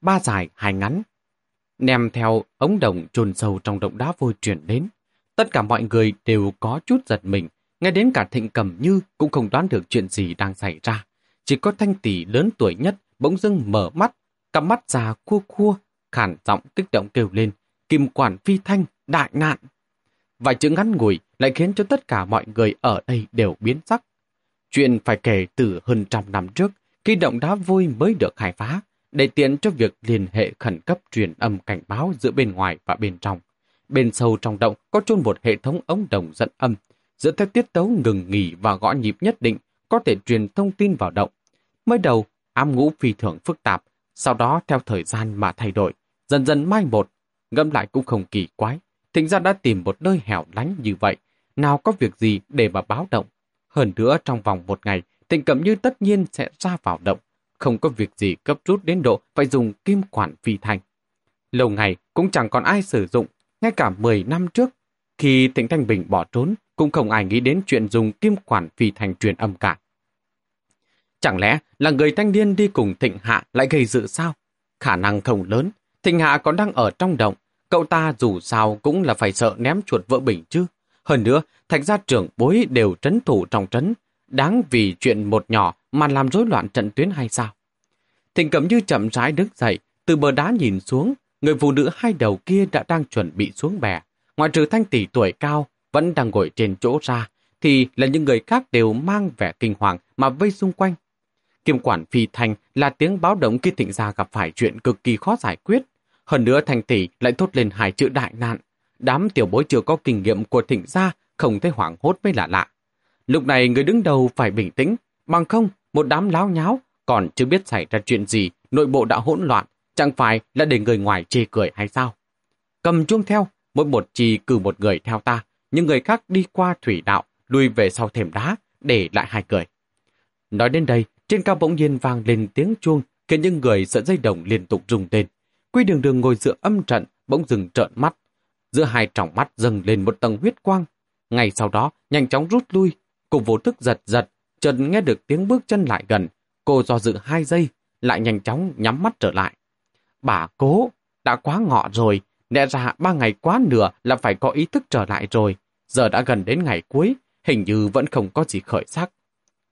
ba dài hai ngắn. Nèm theo ống đồng chôn sâu trong động đá vôi truyền đến. Tất cả mọi người đều có chút giật mình, ngay đến cả thịnh cầm như cũng không đoán được chuyện gì đang xảy ra. Chỉ có thanh tỷ lớn tuổi nhất bỗng dưng mở mắt, cặp mắt già cua cua, khản giọng kích động kêu lên, kim quản phi thanh, đại nạn. Vài chữ ngắn ngủi lại khiến cho tất cả mọi người ở đây đều biến sắc. Chuyện phải kể từ hơn trăm năm trước, khi động đá vui mới được khai phá, để tiện cho việc liên hệ khẩn cấp truyền âm cảnh báo giữa bên ngoài và bên trong. Bên sâu trong động có chôn một hệ thống ống đồng dẫn âm, dựa theo tiết tấu ngừng nghỉ và gõ nhịp nhất định có thể truyền thông tin vào động. Mới đầu, ám ngũ phi thường phức tạp, sau đó theo thời gian mà thay đổi, dần dần mai một, ngẫm lại cũng không kỳ quái. Thịnh ra đã tìm một nơi hẻo lánh như vậy, nào có việc gì để mà báo động. Hơn nữa trong vòng một ngày, Thịnh Cẩm Như tất nhiên sẽ ra vào động, không có việc gì cấp rút đến độ phải dùng kim quản phi thành. Lâu ngày cũng chẳng còn ai sử dụng, ngay cả 10 năm trước, khi Thịnh Thanh Bình bỏ trốn, cũng không ai nghĩ đến chuyện dùng kim quản phi thành truyền âm cả. Chẳng lẽ là người thanh niên đi cùng Thịnh Hạ lại gây dự sao? Khả năng không lớn, Thịnh Hạ còn đang ở trong động, cậu ta dù sao cũng là phải sợ ném chuột vỡ bình chứ. Hơn nữa, thạch gia trưởng bối đều trấn thủ trong trấn, đáng vì chuyện một nhỏ mà làm rối loạn trận tuyến hay sao? Thịnh Cẩm Như chậm rãi đứng dậy, từ bờ đá nhìn xuống, người phụ nữ hai đầu kia đã đang chuẩn bị xuống bè. Ngoài trừ thanh tỷ tuổi cao, vẫn đang ngồi trên chỗ ra, thì là những người khác đều mang vẻ kinh hoàng mà vây xung quanh. Kim quản phi thành là tiếng báo động khi thịnh gia gặp phải chuyện cực kỳ khó giải quyết. Hơn nữa thành tỷ lại thốt lên hai chữ đại nạn. Đám tiểu bối chưa có kinh nghiệm của thịnh gia không thấy hoảng hốt mới lạ lạ. Lúc này người đứng đầu phải bình tĩnh, bằng không một đám láo nháo còn chưa biết xảy ra chuyện gì, nội bộ đã hỗn loạn, chẳng phải là để người ngoài chê cười hay sao. Cầm chuông theo, mỗi một chi cử một người theo ta, những người khác đi qua thủy đạo, lùi về sau thềm đá, để lại hai cười. Nói đến đây, trên cao bỗng nhiên vang lên tiếng chuông, khiến những người sợ dây đồng liên tục rung tên. Quy đường đường ngồi dựa âm trận, bỗng dừng trợn mắt. giữa hai tròng mắt dâng lên một tầng huyết quang. Ngay sau đó, nhanh chóng rút lui, Cô vô thức giật giật, chợt nghe được tiếng bước chân lại gần. Cô do dự hai giây, lại nhanh chóng nhắm mắt trở lại. Bà cố, đã quá ngọ rồi, lẽ ra ba ngày quá nửa là phải có ý thức trở lại rồi. Giờ đã gần đến ngày cuối, hình như vẫn không có gì khởi sắc.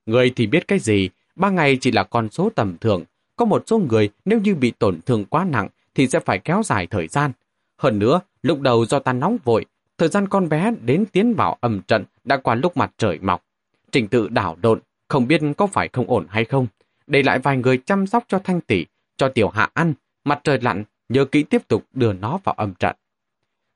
Người thì biết cái gì, ba ngày chỉ là con số tầm thường. Có một số người nếu như bị tổn thương quá nặng thì sẽ phải kéo dài thời gian. Hơn nữa, lúc đầu do ta nóng vội, thời gian con bé đến tiến vào âm trận đã qua lúc mặt trời mọc. Trình tự đảo độn, không biết có phải không ổn hay không. Để lại vài người chăm sóc cho thanh tỷ, cho tiểu hạ ăn, mặt trời lặn, nhớ kỹ tiếp tục đưa nó vào âm trận.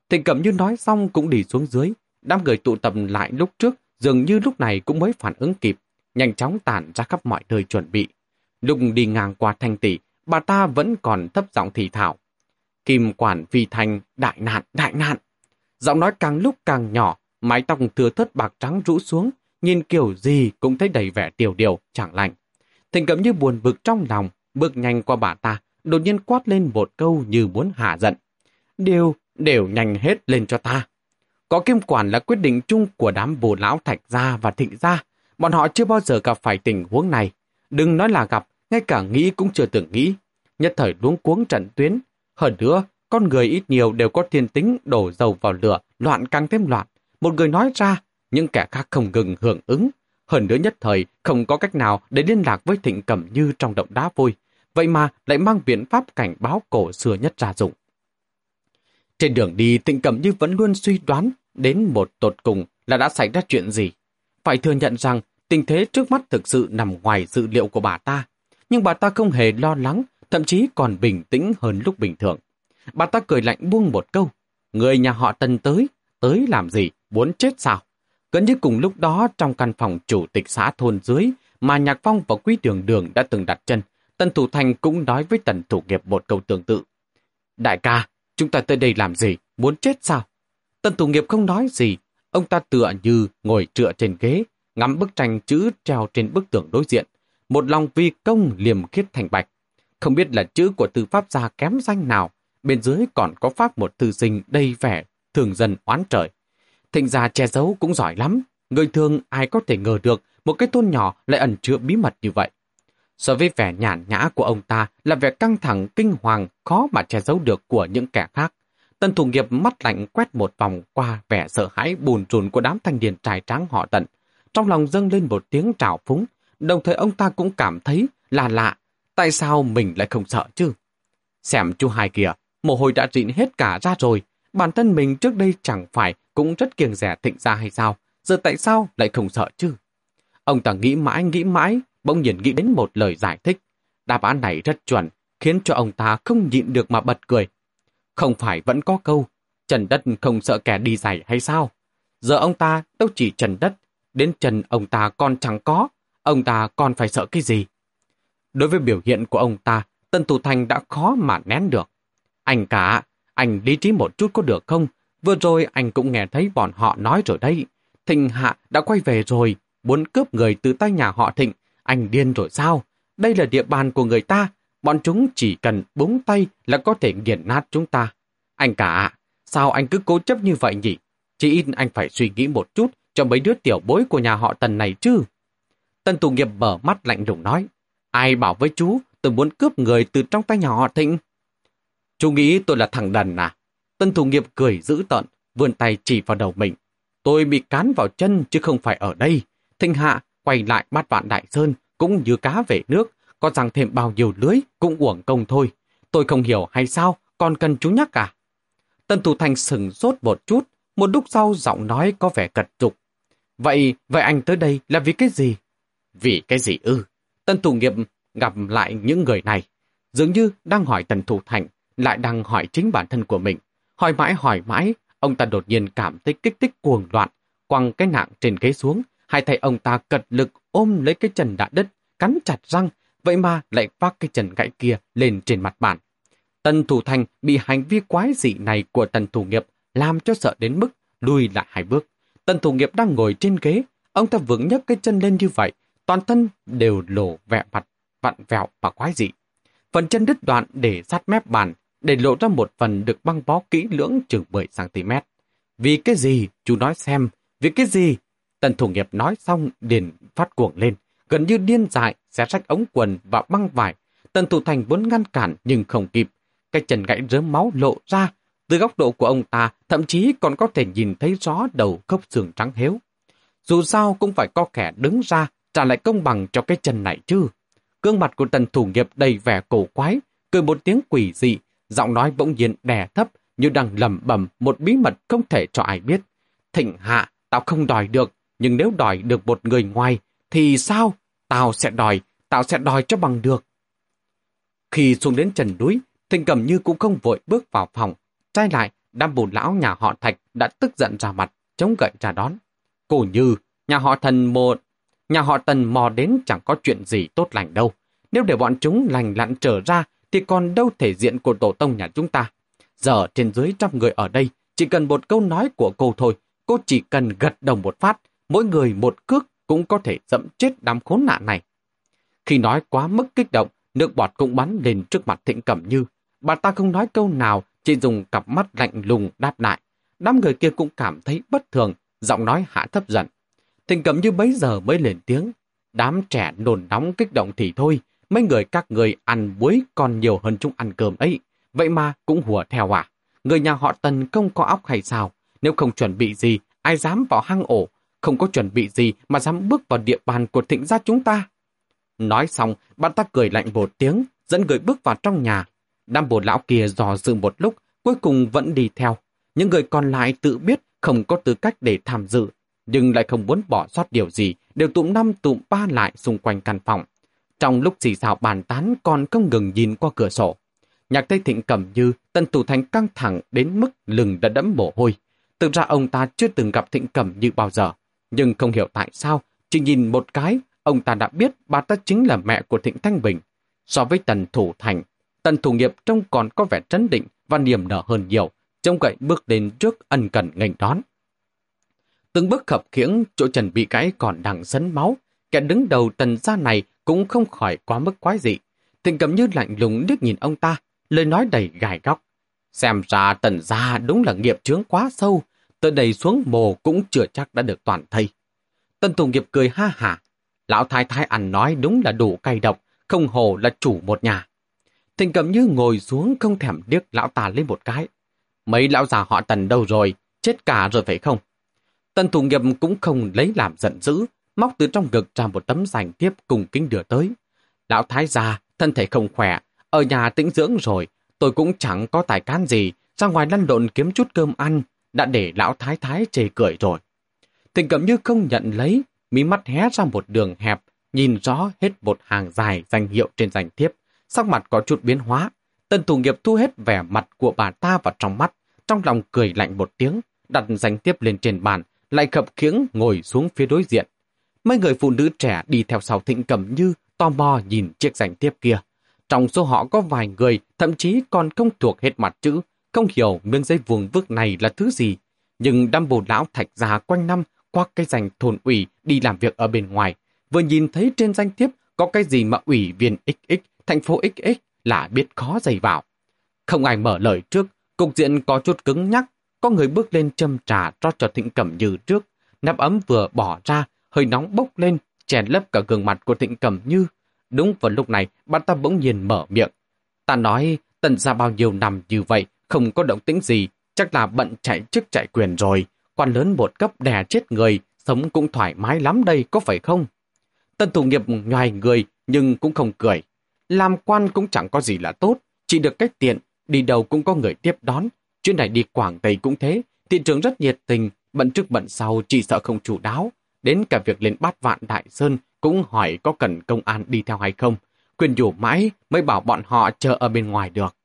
Thịnh cẩm như nói xong cũng đi xuống dưới, đám người tụ tập lại lúc trước, dường như lúc này cũng mới phản ứng kịp, nhanh chóng tản ra khắp mọi nơi chuẩn bị. Lúc đi ngang qua thanh tỷ, bà ta vẫn còn thấp giọng thì thảo. Kim quản phi thành đại nạn, đại nạn. Giọng nói càng lúc càng nhỏ, mái tóc thừa thớt bạc trắng rũ xuống, nhìn kiểu gì cũng thấy đầy vẻ tiểu điều, chẳng lành. Thịnh cẩm như buồn bực trong lòng, bước nhanh qua bà ta, đột nhiên quát lên một câu như muốn hạ giận. Điều, đều nhanh hết lên cho ta. Có kim quản là quyết định chung của đám bồ lão thạch gia và thịnh gia. Bọn họ chưa bao giờ gặp phải tình huống này. Đừng nói là gặp, ngay cả nghĩ cũng chưa từng nghĩ. Nhất thời luống cuống trận tuyến. Hơn nữa, con người ít nhiều đều có thiên tính đổ dầu vào lửa, loạn càng thêm loạn. Một người nói ra, những kẻ khác không ngừng hưởng ứng. Hơn nữa nhất thời, không có cách nào để liên lạc với thịnh cẩm như trong động đá vôi. Vậy mà lại mang biện pháp cảnh báo cổ xưa nhất ra dụng. Trên đường đi, thịnh cẩm như vẫn luôn suy đoán đến một tột cùng là đã xảy ra chuyện gì. Phải thừa nhận rằng tình thế trước mắt thực sự nằm ngoài dự liệu của bà ta. Nhưng bà ta không hề lo lắng, thậm chí còn bình tĩnh hơn lúc bình thường. Bà ta cười lạnh buông một câu. Người nhà họ Tân tới, tới làm gì, muốn chết sao? Gần như cùng lúc đó trong căn phòng chủ tịch xã thôn dưới mà Nhạc Phong và Quý Đường Đường đã từng đặt chân, Tân Thủ Thành cũng nói với Tần Thủ Nghiệp một câu tương tự. Đại ca, chúng ta tới đây làm gì? Muốn chết sao? Tần Thủ Nghiệp không nói gì. Ông ta tựa như ngồi trựa trên ghế, ngắm bức tranh chữ treo trên bức tường đối diện. Một lòng vi công liềm khiết thành bạch. Không biết là chữ của tư pháp gia kém danh nào, bên dưới còn có phát một thư sinh đầy vẻ, thường dân oán trời. Thịnh gia che giấu cũng giỏi lắm. Người thường ai có thể ngờ được một cái thôn nhỏ lại ẩn chứa bí mật như vậy. So với vẻ nhàn nhã của ông ta là vẻ căng thẳng, kinh hoàng, khó mà che giấu được của những kẻ khác. Tân thủ nghiệp mắt lạnh quét một vòng qua vẻ sợ hãi bùn rùn của đám thanh niên trai tráng họ tận. Trong lòng dâng lên một tiếng trào phúng, đồng thời ông ta cũng cảm thấy là lạ, tại sao mình lại không sợ chứ? Xem chú hai kìa, mồ hôi đã rịn hết cả ra rồi, bản thân mình trước đây chẳng phải cũng rất kiêng rẻ thịnh ra hay sao, giờ tại sao lại không sợ chứ? Ông ta nghĩ mãi nghĩ mãi, bỗng nhiên nghĩ đến một lời giải thích. Đáp án này rất chuẩn, khiến cho ông ta không nhịn được mà bật cười. Không phải vẫn có câu, trần đất không sợ kẻ đi giày hay sao? Giờ ông ta đâu chỉ trần đất, đến trần ông ta còn chẳng có, ông ta còn phải sợ cái gì? Đối với biểu hiện của ông ta, Tân Thủ Thành đã khó mà nén được. Anh cả, anh lý trí một chút có được không? Vừa rồi anh cũng nghe thấy bọn họ nói rồi đấy. Thịnh Hạ đã quay về rồi, muốn cướp người từ tay nhà họ Thịnh. Anh điên rồi sao? Đây là địa bàn của người ta. Bọn chúng chỉ cần búng tay là có thể nghiền nát chúng ta. Anh cả, sao anh cứ cố chấp như vậy nhỉ? Chỉ ít anh phải suy nghĩ một chút cho mấy đứa tiểu bối của nhà họ Tần này chứ. Tân tù nghiệp mở mắt lạnh lùng nói. Ai bảo với chú tôi muốn cướp người từ trong tay nhà họ Thịnh? Chú nghĩ tôi là thằng đần à? Tân thủ nghiệp cười dữ tợn, vươn tay chỉ vào đầu mình. Tôi bị cán vào chân chứ không phải ở đây. Thịnh hạ quay lại bát vạn đại sơn cũng như cá về nước, có rằng thêm bao nhiêu lưới cũng uổng công thôi. Tôi không hiểu hay sao, còn cần chú nhắc à? Tân thủ thành sừng sốt một chút, một lúc sau giọng nói có vẻ cật dục. Vậy, vậy anh tới đây là vì cái gì? Vì cái gì ư? Tân thủ nghiệp gặp lại những người này, dường như đang hỏi tần thủ thành, lại đang hỏi chính bản thân của mình. Hỏi mãi hỏi mãi, ông ta đột nhiên cảm thấy kích thích cuồng loạn, quăng cái nạng trên ghế xuống, hai tay ông ta cật lực ôm lấy cái chân đã đất, cắn chặt răng, vậy mà lại vác cái chân gãy kia lên trên mặt bàn. Tần Thủ Thành bị hành vi quái dị này của Tần Thủ Nghiệp làm cho sợ đến mức lùi lại hai bước. Tần Thủ Nghiệp đang ngồi trên ghế, ông ta vững nhấc cái chân lên như vậy, toàn thân đều lộ vẻ mặt vặn vẹo và quái dị. Phần chân đứt đoạn để sát mép bàn, để lộ ra một phần được băng bó kỹ lưỡng chừng 10cm. Vì cái gì? Chú nói xem. Vì cái gì? Tần thủ nghiệp nói xong điền phát cuồng lên, gần như điên dại, xé rách ống quần và băng vải. Tần thủ thành muốn ngăn cản nhưng không kịp. Cái chân gãy rớm máu lộ ra. Từ góc độ của ông ta, thậm chí còn có thể nhìn thấy rõ đầu khớp xương trắng héo. Dù sao cũng phải có kẻ đứng ra trả lại công bằng cho cái chân này chứ. Cương mặt của tần thủ nghiệp đầy vẻ cổ quái, cười một tiếng quỷ dị, giọng nói bỗng nhiên đè thấp như đang lầm bầm một bí mật không thể cho ai biết. Thịnh hạ, tao không đòi được, nhưng nếu đòi được một người ngoài, thì sao? Tao sẽ đòi, tao sẽ đòi cho bằng được. Khi xuống đến trần núi, Thịnh Cầm Như cũng không vội bước vào phòng. Trái lại, đám bùn lão nhà họ Thạch đã tức giận ra mặt, chống gậy ra đón. Cổ Như, nhà họ thần một, nhà họ tần mò đến chẳng có chuyện gì tốt lành đâu. Nếu để bọn chúng lành lặn trở ra, thì còn đâu thể diện của tổ tông nhà chúng ta. Giờ trên dưới trăm người ở đây, chỉ cần một câu nói của cô thôi, cô chỉ cần gật đầu một phát, mỗi người một cước cũng có thể dẫm chết đám khốn nạn này. Khi nói quá mức kích động, nước bọt cũng bắn lên trước mặt Thịnh Cẩm Như. Bà ta không nói câu nào, chỉ dùng cặp mắt lạnh lùng đáp lại. Đám người kia cũng cảm thấy bất thường, giọng nói hạ thấp dần. Thịnh Cẩm Như bấy giờ mới lên tiếng. Đám trẻ nồn nóng kích động thì thôi, mấy người các người ăn muối còn nhiều hơn chúng ăn cơm ấy. Vậy mà cũng hùa theo à? Người nhà họ Tần không có óc hay sao? Nếu không chuẩn bị gì, ai dám vào hang ổ? Không có chuẩn bị gì mà dám bước vào địa bàn của thịnh gia chúng ta? Nói xong, bạn ta cười lạnh một tiếng, dẫn người bước vào trong nhà. Đám bồ lão kia dò dự một lúc, cuối cùng vẫn đi theo. Những người còn lại tự biết không có tư cách để tham dự, nhưng lại không muốn bỏ sót điều gì, đều tụm năm tụm ba lại xung quanh căn phòng. Trong lúc xì xào bàn tán còn không ngừng nhìn qua cửa sổ. Nhạc Tây Thịnh cầm như tân thủ thành căng thẳng đến mức lừng đã đẫm mồ hôi. Thực ra ông ta chưa từng gặp Thịnh cầm như bao giờ, nhưng không hiểu tại sao, chỉ nhìn một cái, ông ta đã biết bà ta chính là mẹ của Thịnh Thanh Bình. So với Tần Thủ Thành, Tần Thủ Nghiệp trông còn có vẻ trấn định và niềm nở hơn nhiều, trông gậy bước đến trước ân cần nghênh đón. Từng bước khập khiễng, chỗ trần bị cái còn đang sấn máu, kẻ đứng đầu tần gia này cũng không khỏi quá mức quái dị. Thịnh cầm như lạnh lùng liếc nhìn ông ta, lời nói đầy gài góc. Xem ra tần gia đúng là nghiệp chướng quá sâu, tới đầy xuống mồ cũng chưa chắc đã được toàn thây. Tân Tùng Nghiệp cười ha hả. Lão thái thái ăn nói đúng là đủ cay độc, không hồ là chủ một nhà. Thịnh cầm như ngồi xuống không thèm điếc lão ta lên một cái. Mấy lão già họ tần đâu rồi, chết cả rồi phải không? Tân thủ Nghiệp cũng không lấy làm giận dữ, móc từ trong ngực ra một tấm sành tiếp cùng kính đưa tới. Lão thái gia thân thể không khỏe, ở nhà tĩnh dưỡng rồi, tôi cũng chẳng có tài cán gì, ra ngoài lăn lộn kiếm chút cơm ăn, đã để lão thái thái chê cười rồi. Tình cẩm như không nhận lấy, mí mắt hé ra một đường hẹp, nhìn rõ hết một hàng dài danh hiệu trên danh thiếp, sắc mặt có chút biến hóa. Tân thủ nghiệp thu hết vẻ mặt của bà ta vào trong mắt, trong lòng cười lạnh một tiếng, đặt danh thiếp lên trên bàn, lại khập khiễng ngồi xuống phía đối diện. Mấy người phụ nữ trẻ đi theo sau thịnh cẩm như tò mò nhìn chiếc rảnh tiếp kia. Trong số họ có vài người thậm chí còn không thuộc hết mặt chữ, không hiểu miếng giấy vuông vức này là thứ gì. Nhưng đám bồ lão thạch già quanh năm qua cái rành thôn ủy đi làm việc ở bên ngoài, vừa nhìn thấy trên danh thiếp có cái gì mà ủy viên XX, thành phố XX là biết khó dày vào. Không ai mở lời trước, cục diện có chút cứng nhắc, có người bước lên châm trà cho cho thịnh cẩm như trước, nắp ấm vừa bỏ ra, hơi nóng bốc lên, chèn lấp cả gương mặt của thịnh cẩm như. Đúng vào lúc này, bạn ta bỗng nhiên mở miệng. Ta nói, tận ra bao nhiêu năm như vậy, không có động tĩnh gì, chắc là bận chạy chức chạy quyền rồi. Quan lớn một cấp đè chết người, sống cũng thoải mái lắm đây, có phải không? Tân thủ nghiệp nhoài người, nhưng cũng không cười. Làm quan cũng chẳng có gì là tốt, chỉ được cách tiện, đi đâu cũng có người tiếp đón. Chuyến này đi Quảng Tây cũng thế, thị trường rất nhiệt tình, bận trước bận sau chỉ sợ không chủ đáo. Đến cả việc lên bát vạn Đại Sơn cũng hỏi có cần công an đi theo hay không. Quyền dù mãi mới bảo bọn họ chờ ở bên ngoài được.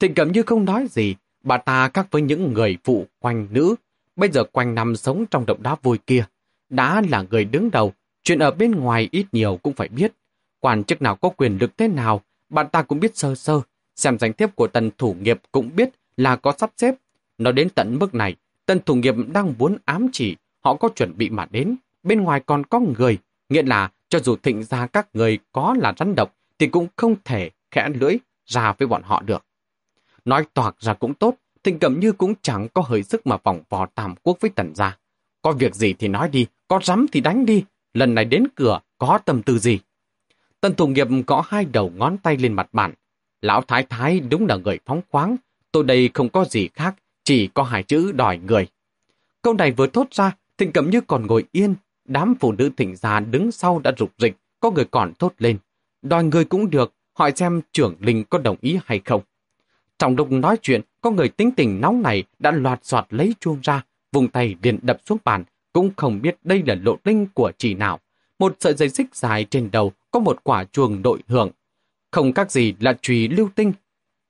Thịnh cầm Như không nói gì, bà ta khác với những người phụ quanh nữ, bây giờ quanh năm sống trong động đá vui kia. Đã là người đứng đầu, chuyện ở bên ngoài ít nhiều cũng phải biết. Quan chức nào có quyền lực thế nào, bà ta cũng biết sơ sơ. Xem danh thiếp của tần thủ nghiệp cũng biết là có sắp xếp. nó đến tận mức này, tần thủ nghiệp đang muốn ám chỉ họ có chuẩn bị mà đến. Bên ngoài còn có người, nghĩa là cho dù thịnh ra các người có là rắn độc thì cũng không thể khẽ lưỡi ra với bọn họ được. Nói toạc ra cũng tốt, Thịnh Cẩm Như cũng chẳng có hơi sức mà vòng vò tam quốc với tần gia. Có việc gì thì nói đi, có rắm thì đánh đi, lần này đến cửa, có tâm tư gì? Tần thủ nghiệp có hai đầu ngón tay lên mặt bàn. Lão Thái Thái đúng là người phóng khoáng, tôi đây không có gì khác, chỉ có hai chữ đòi người. Câu này vừa thốt ra, Thịnh Cẩm Như còn ngồi yên, đám phụ nữ thịnh gia đứng sau đã rục rịch, có người còn thốt lên. Đòi người cũng được, hỏi xem trưởng linh có đồng ý hay không. Trong lúc nói chuyện, có người tính tình nóng này đã loạt soạt lấy chuông ra, vùng tay liền đập xuống bàn, cũng không biết đây là lộ linh của chỉ nào. Một sợi dây xích dài trên đầu có một quả chuông đội hưởng. Không các gì là trùy lưu tinh.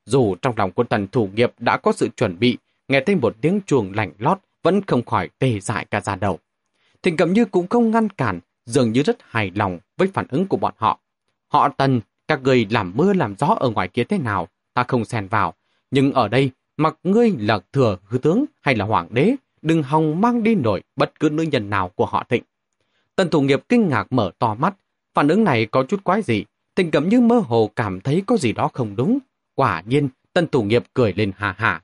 Dù trong lòng của tần thủ nghiệp đã có sự chuẩn bị, nghe thấy một tiếng chuông lạnh lót vẫn không khỏi tê dại cả ra đầu. Thịnh cầm Như cũng không ngăn cản, dường như rất hài lòng với phản ứng của bọn họ. Họ tần, các người làm mưa làm gió ở ngoài kia thế nào, ta không xen vào. Nhưng ở đây, mặc ngươi là thừa hư tướng hay là hoàng đế, đừng hòng mang đi nổi bất cứ nữ nhân nào của họ thịnh. Tần thủ nghiệp kinh ngạc mở to mắt, phản ứng này có chút quái gì, tình cảm như mơ hồ cảm thấy có gì đó không đúng. Quả nhiên, tân thủ nghiệp cười lên hà hà.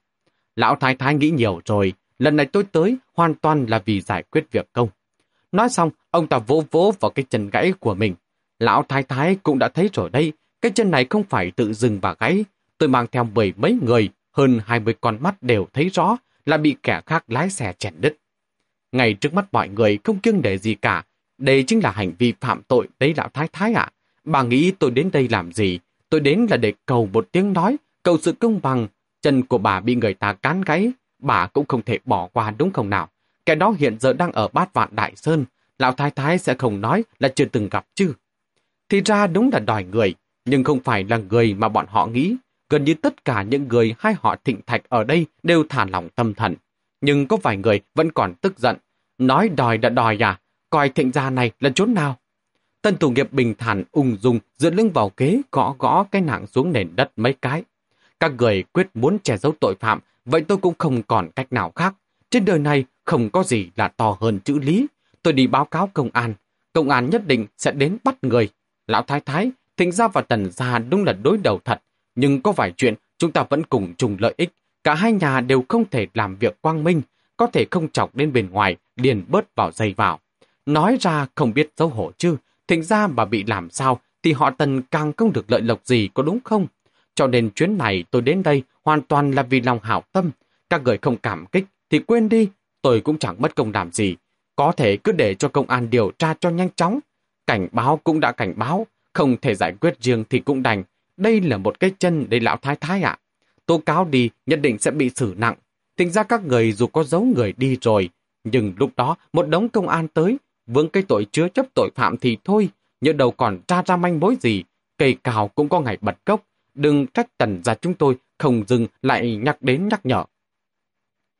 Lão thái thái nghĩ nhiều rồi, lần này tôi tới hoàn toàn là vì giải quyết việc công. Nói xong, ông ta vỗ vỗ vào cái chân gãy của mình. Lão thái thái cũng đã thấy rồi đây, cái chân này không phải tự dừng và gãy. Tôi mang theo mười mấy người, hơn hai mươi con mắt đều thấy rõ là bị kẻ khác lái xe chèn đứt. Ngay trước mắt mọi người không kiêng để gì cả, đây chính là hành vi phạm tội đấy lão thái thái ạ. Bà nghĩ tôi đến đây làm gì? Tôi đến là để cầu một tiếng nói, cầu sự công bằng. Chân của bà bị người ta cán gáy, bà cũng không thể bỏ qua đúng không nào? Cái đó hiện giờ đang ở bát vạn đại sơn, lão thái thái sẽ không nói là chưa từng gặp chứ. Thì ra đúng là đòi người, nhưng không phải là người mà bọn họ nghĩ. Gần như tất cả những người hai họ thịnh thạch ở đây đều thả lòng tâm thần. Nhưng có vài người vẫn còn tức giận. Nói đòi đã đòi à, coi thịnh gia này là chốn nào. Tân thủ nghiệp bình thản ung dung dựa lưng vào kế gõ gõ cái nặng xuống nền đất mấy cái. Các người quyết muốn che giấu tội phạm, vậy tôi cũng không còn cách nào khác. Trên đời này không có gì là to hơn chữ lý. Tôi đi báo cáo công an. Công an nhất định sẽ đến bắt người. Lão Thái Thái, thịnh gia và tần gia đúng là đối đầu thật. Nhưng có vài chuyện chúng ta vẫn cùng chung lợi ích. Cả hai nhà đều không thể làm việc quang minh, có thể không chọc đến bên ngoài, liền bớt vào dây vào. Nói ra không biết xấu hổ chứ, thịnh ra mà bị làm sao thì họ tần càng không được lợi lộc gì có đúng không? Cho nên chuyến này tôi đến đây hoàn toàn là vì lòng hảo tâm. Các người không cảm kích thì quên đi, tôi cũng chẳng mất công làm gì. Có thể cứ để cho công an điều tra cho nhanh chóng. Cảnh báo cũng đã cảnh báo, không thể giải quyết riêng thì cũng đành. Đây là một cái chân để lão thái thái ạ. Tố cáo đi nhất định sẽ bị xử nặng. Tính ra các người dù có giấu người đi rồi, nhưng lúc đó một đống công an tới vướng cái tội chứa chấp tội phạm thì thôi, nhớ đầu còn tra ra manh mối gì, cây cào cũng có ngày bật cốc, đừng trách tần ra chúng tôi không dừng lại nhắc đến nhắc nhở.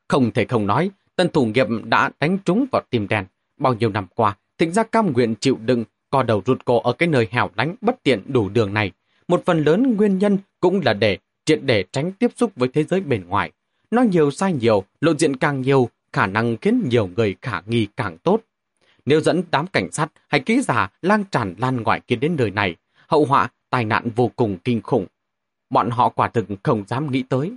Không thể không nói, tần thủ nghiệp đã đánh trúng vào tim đen. Bao nhiêu năm qua, thịnh ra cam nguyện chịu đựng, co đầu rụt cổ ở cái nơi hẻo lánh bất tiện đủ đường này. Một phần lớn nguyên nhân cũng là để triệt để tránh tiếp xúc với thế giới bên ngoài. Nói nhiều sai nhiều, lộ diện càng nhiều, khả năng khiến nhiều người khả nghi càng tốt. Nếu dẫn đám cảnh sát hay ký giả lang tràn lan ngoại kia đến nơi này, hậu họa tai nạn vô cùng kinh khủng. Bọn họ quả thực không dám nghĩ tới.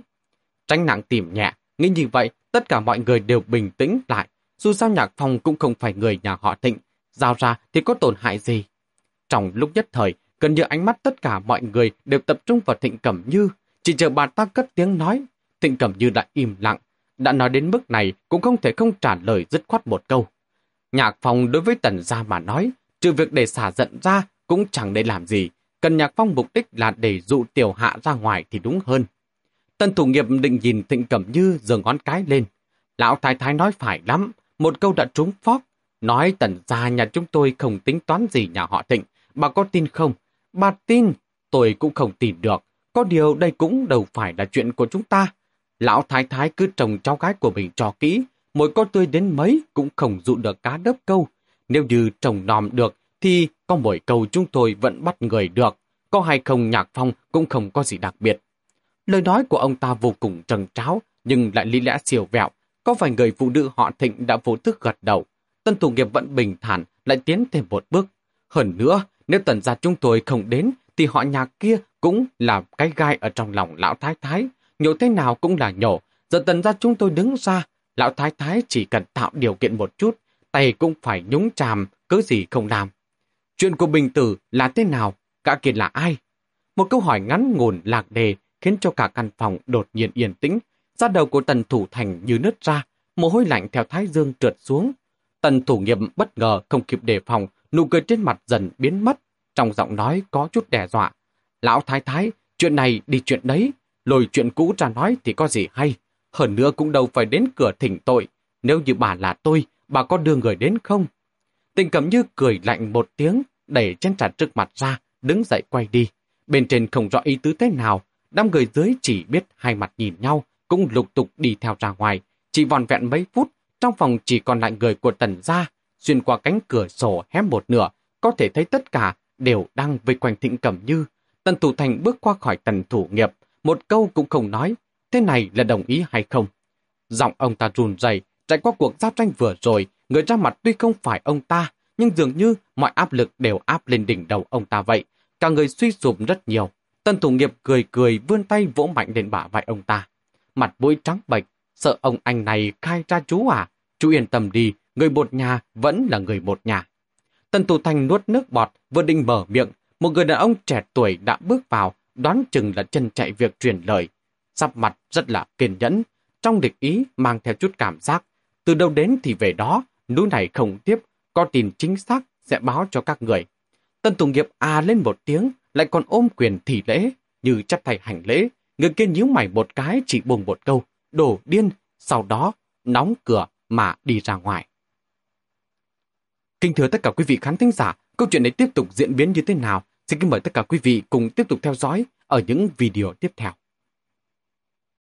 Tránh nặng tìm nhẹ, nghĩ như vậy tất cả mọi người đều bình tĩnh lại. Dù sao nhạc phong cũng không phải người nhà họ thịnh, giao ra thì có tổn hại gì. Trong lúc nhất thời, gần như ánh mắt tất cả mọi người đều tập trung vào thịnh cẩm như, chỉ chờ bà ta cất tiếng nói. Thịnh cẩm như đã im lặng, đã nói đến mức này cũng không thể không trả lời dứt khoát một câu. Nhạc Phong đối với Tần Gia mà nói, trừ việc để xả giận ra cũng chẳng để làm gì. Cần Nhạc Phong mục đích là để dụ tiểu hạ ra ngoài thì đúng hơn. Tần thủ nghiệp định nhìn Thịnh Cẩm Như giơ ngón cái lên. Lão Thái Thái nói phải lắm, một câu đã trúng phóc. Nói Tần Gia nhà chúng tôi không tính toán gì nhà họ Thịnh. Bà có tin không? Bà tin, tôi cũng không tin được. Có điều đây cũng đâu phải là chuyện của chúng ta. Lão Thái Thái cứ trồng cháu gái của mình cho kỹ, mỗi con tươi đến mấy cũng không dụ được cá đớp câu. Nếu như trồng nòm được, thì có mỗi câu chúng tôi vẫn bắt người được. Có hay không nhạc phong cũng không có gì đặc biệt. Lời nói của ông ta vô cùng trần tráo, nhưng lại lý lẽ siêu vẹo. Có vài người phụ nữ họ thịnh đã vô thức gật đầu. Tân thủ nghiệp vẫn bình thản, lại tiến thêm một bước. Hơn nữa, nếu tần gia chúng tôi không đến, thì họ nhạc kia cũng là cái gai ở trong lòng lão thái thái. nhổ thế nào cũng là nhổ. Giờ tần gia chúng tôi đứng ra, lão thái thái chỉ cần tạo điều kiện một chút, tay cũng phải nhúng chàm, cứ gì không làm. Chuyện của Bình Tử là thế nào? Cả kiệt là ai? Một câu hỏi ngắn ngủn lạc đề khiến cho cả căn phòng đột nhiên yên tĩnh. Da đầu của tần thủ thành như nứt ra, mồ hôi lạnh theo thái dương trượt xuống. Tần thủ nghiệp bất ngờ không kịp đề phòng, nụ cười trên mặt dần biến mất, trong giọng nói có chút đe dọa. Lão thái thái, chuyện này đi chuyện đấy, lôi chuyện cũ ra nói thì có gì hay. Hơn nữa cũng đâu phải đến cửa thỉnh tội, nếu như bà là tôi, bà có đưa người đến không? Tình cảm như cười lạnh một tiếng, đẩy chén trà trước mặt ra, đứng dậy quay đi. Bên trên không rõ ý tứ thế nào, đám người dưới chỉ biết hai mặt nhìn nhau, cũng lục tục đi theo ra ngoài. Chỉ vòn vẹn mấy phút, trong phòng chỉ còn lại người của tần gia, xuyên qua cánh cửa sổ hé một nửa, có thể thấy tất cả đều đang vây quanh thịnh cẩm như. Tần thủ thành bước qua khỏi tần thủ nghiệp, một câu cũng không nói, thế này là đồng ý hay không? Giọng ông ta run rẩy trải qua cuộc giao tranh vừa rồi, người ra mặt tuy không phải ông ta, nhưng dường như mọi áp lực đều áp lên đỉnh đầu ông ta vậy. Cả người suy sụp rất nhiều. Tân thủ nghiệp cười cười vươn tay vỗ mạnh lên bả vai ông ta. Mặt mũi trắng bệch, sợ ông anh này khai ra chú à? Chú yên tâm đi, người một nhà vẫn là người một nhà. Tân thủ thành nuốt nước bọt, vừa định mở miệng, một người đàn ông trẻ tuổi đã bước vào, đoán chừng là chân chạy việc truyền lời. Sắp mặt rất là kiên nhẫn, trong địch ý mang theo chút cảm giác. Từ đâu đến thì về đó, núi này không tiếp, có tin chính xác sẽ báo cho các người. Tân Tùng Nghiệp à lên một tiếng, lại còn ôm quyền thị lễ, như chấp thầy hành lễ. Người kia nhíu mày một cái chỉ buông một câu, đổ điên, sau đó nóng cửa mà đi ra ngoài. Kính thưa tất cả quý vị khán thính giả, câu chuyện này tiếp tục diễn biến như thế nào? Xin kính mời tất cả quý vị cùng tiếp tục theo dõi ở những video tiếp theo.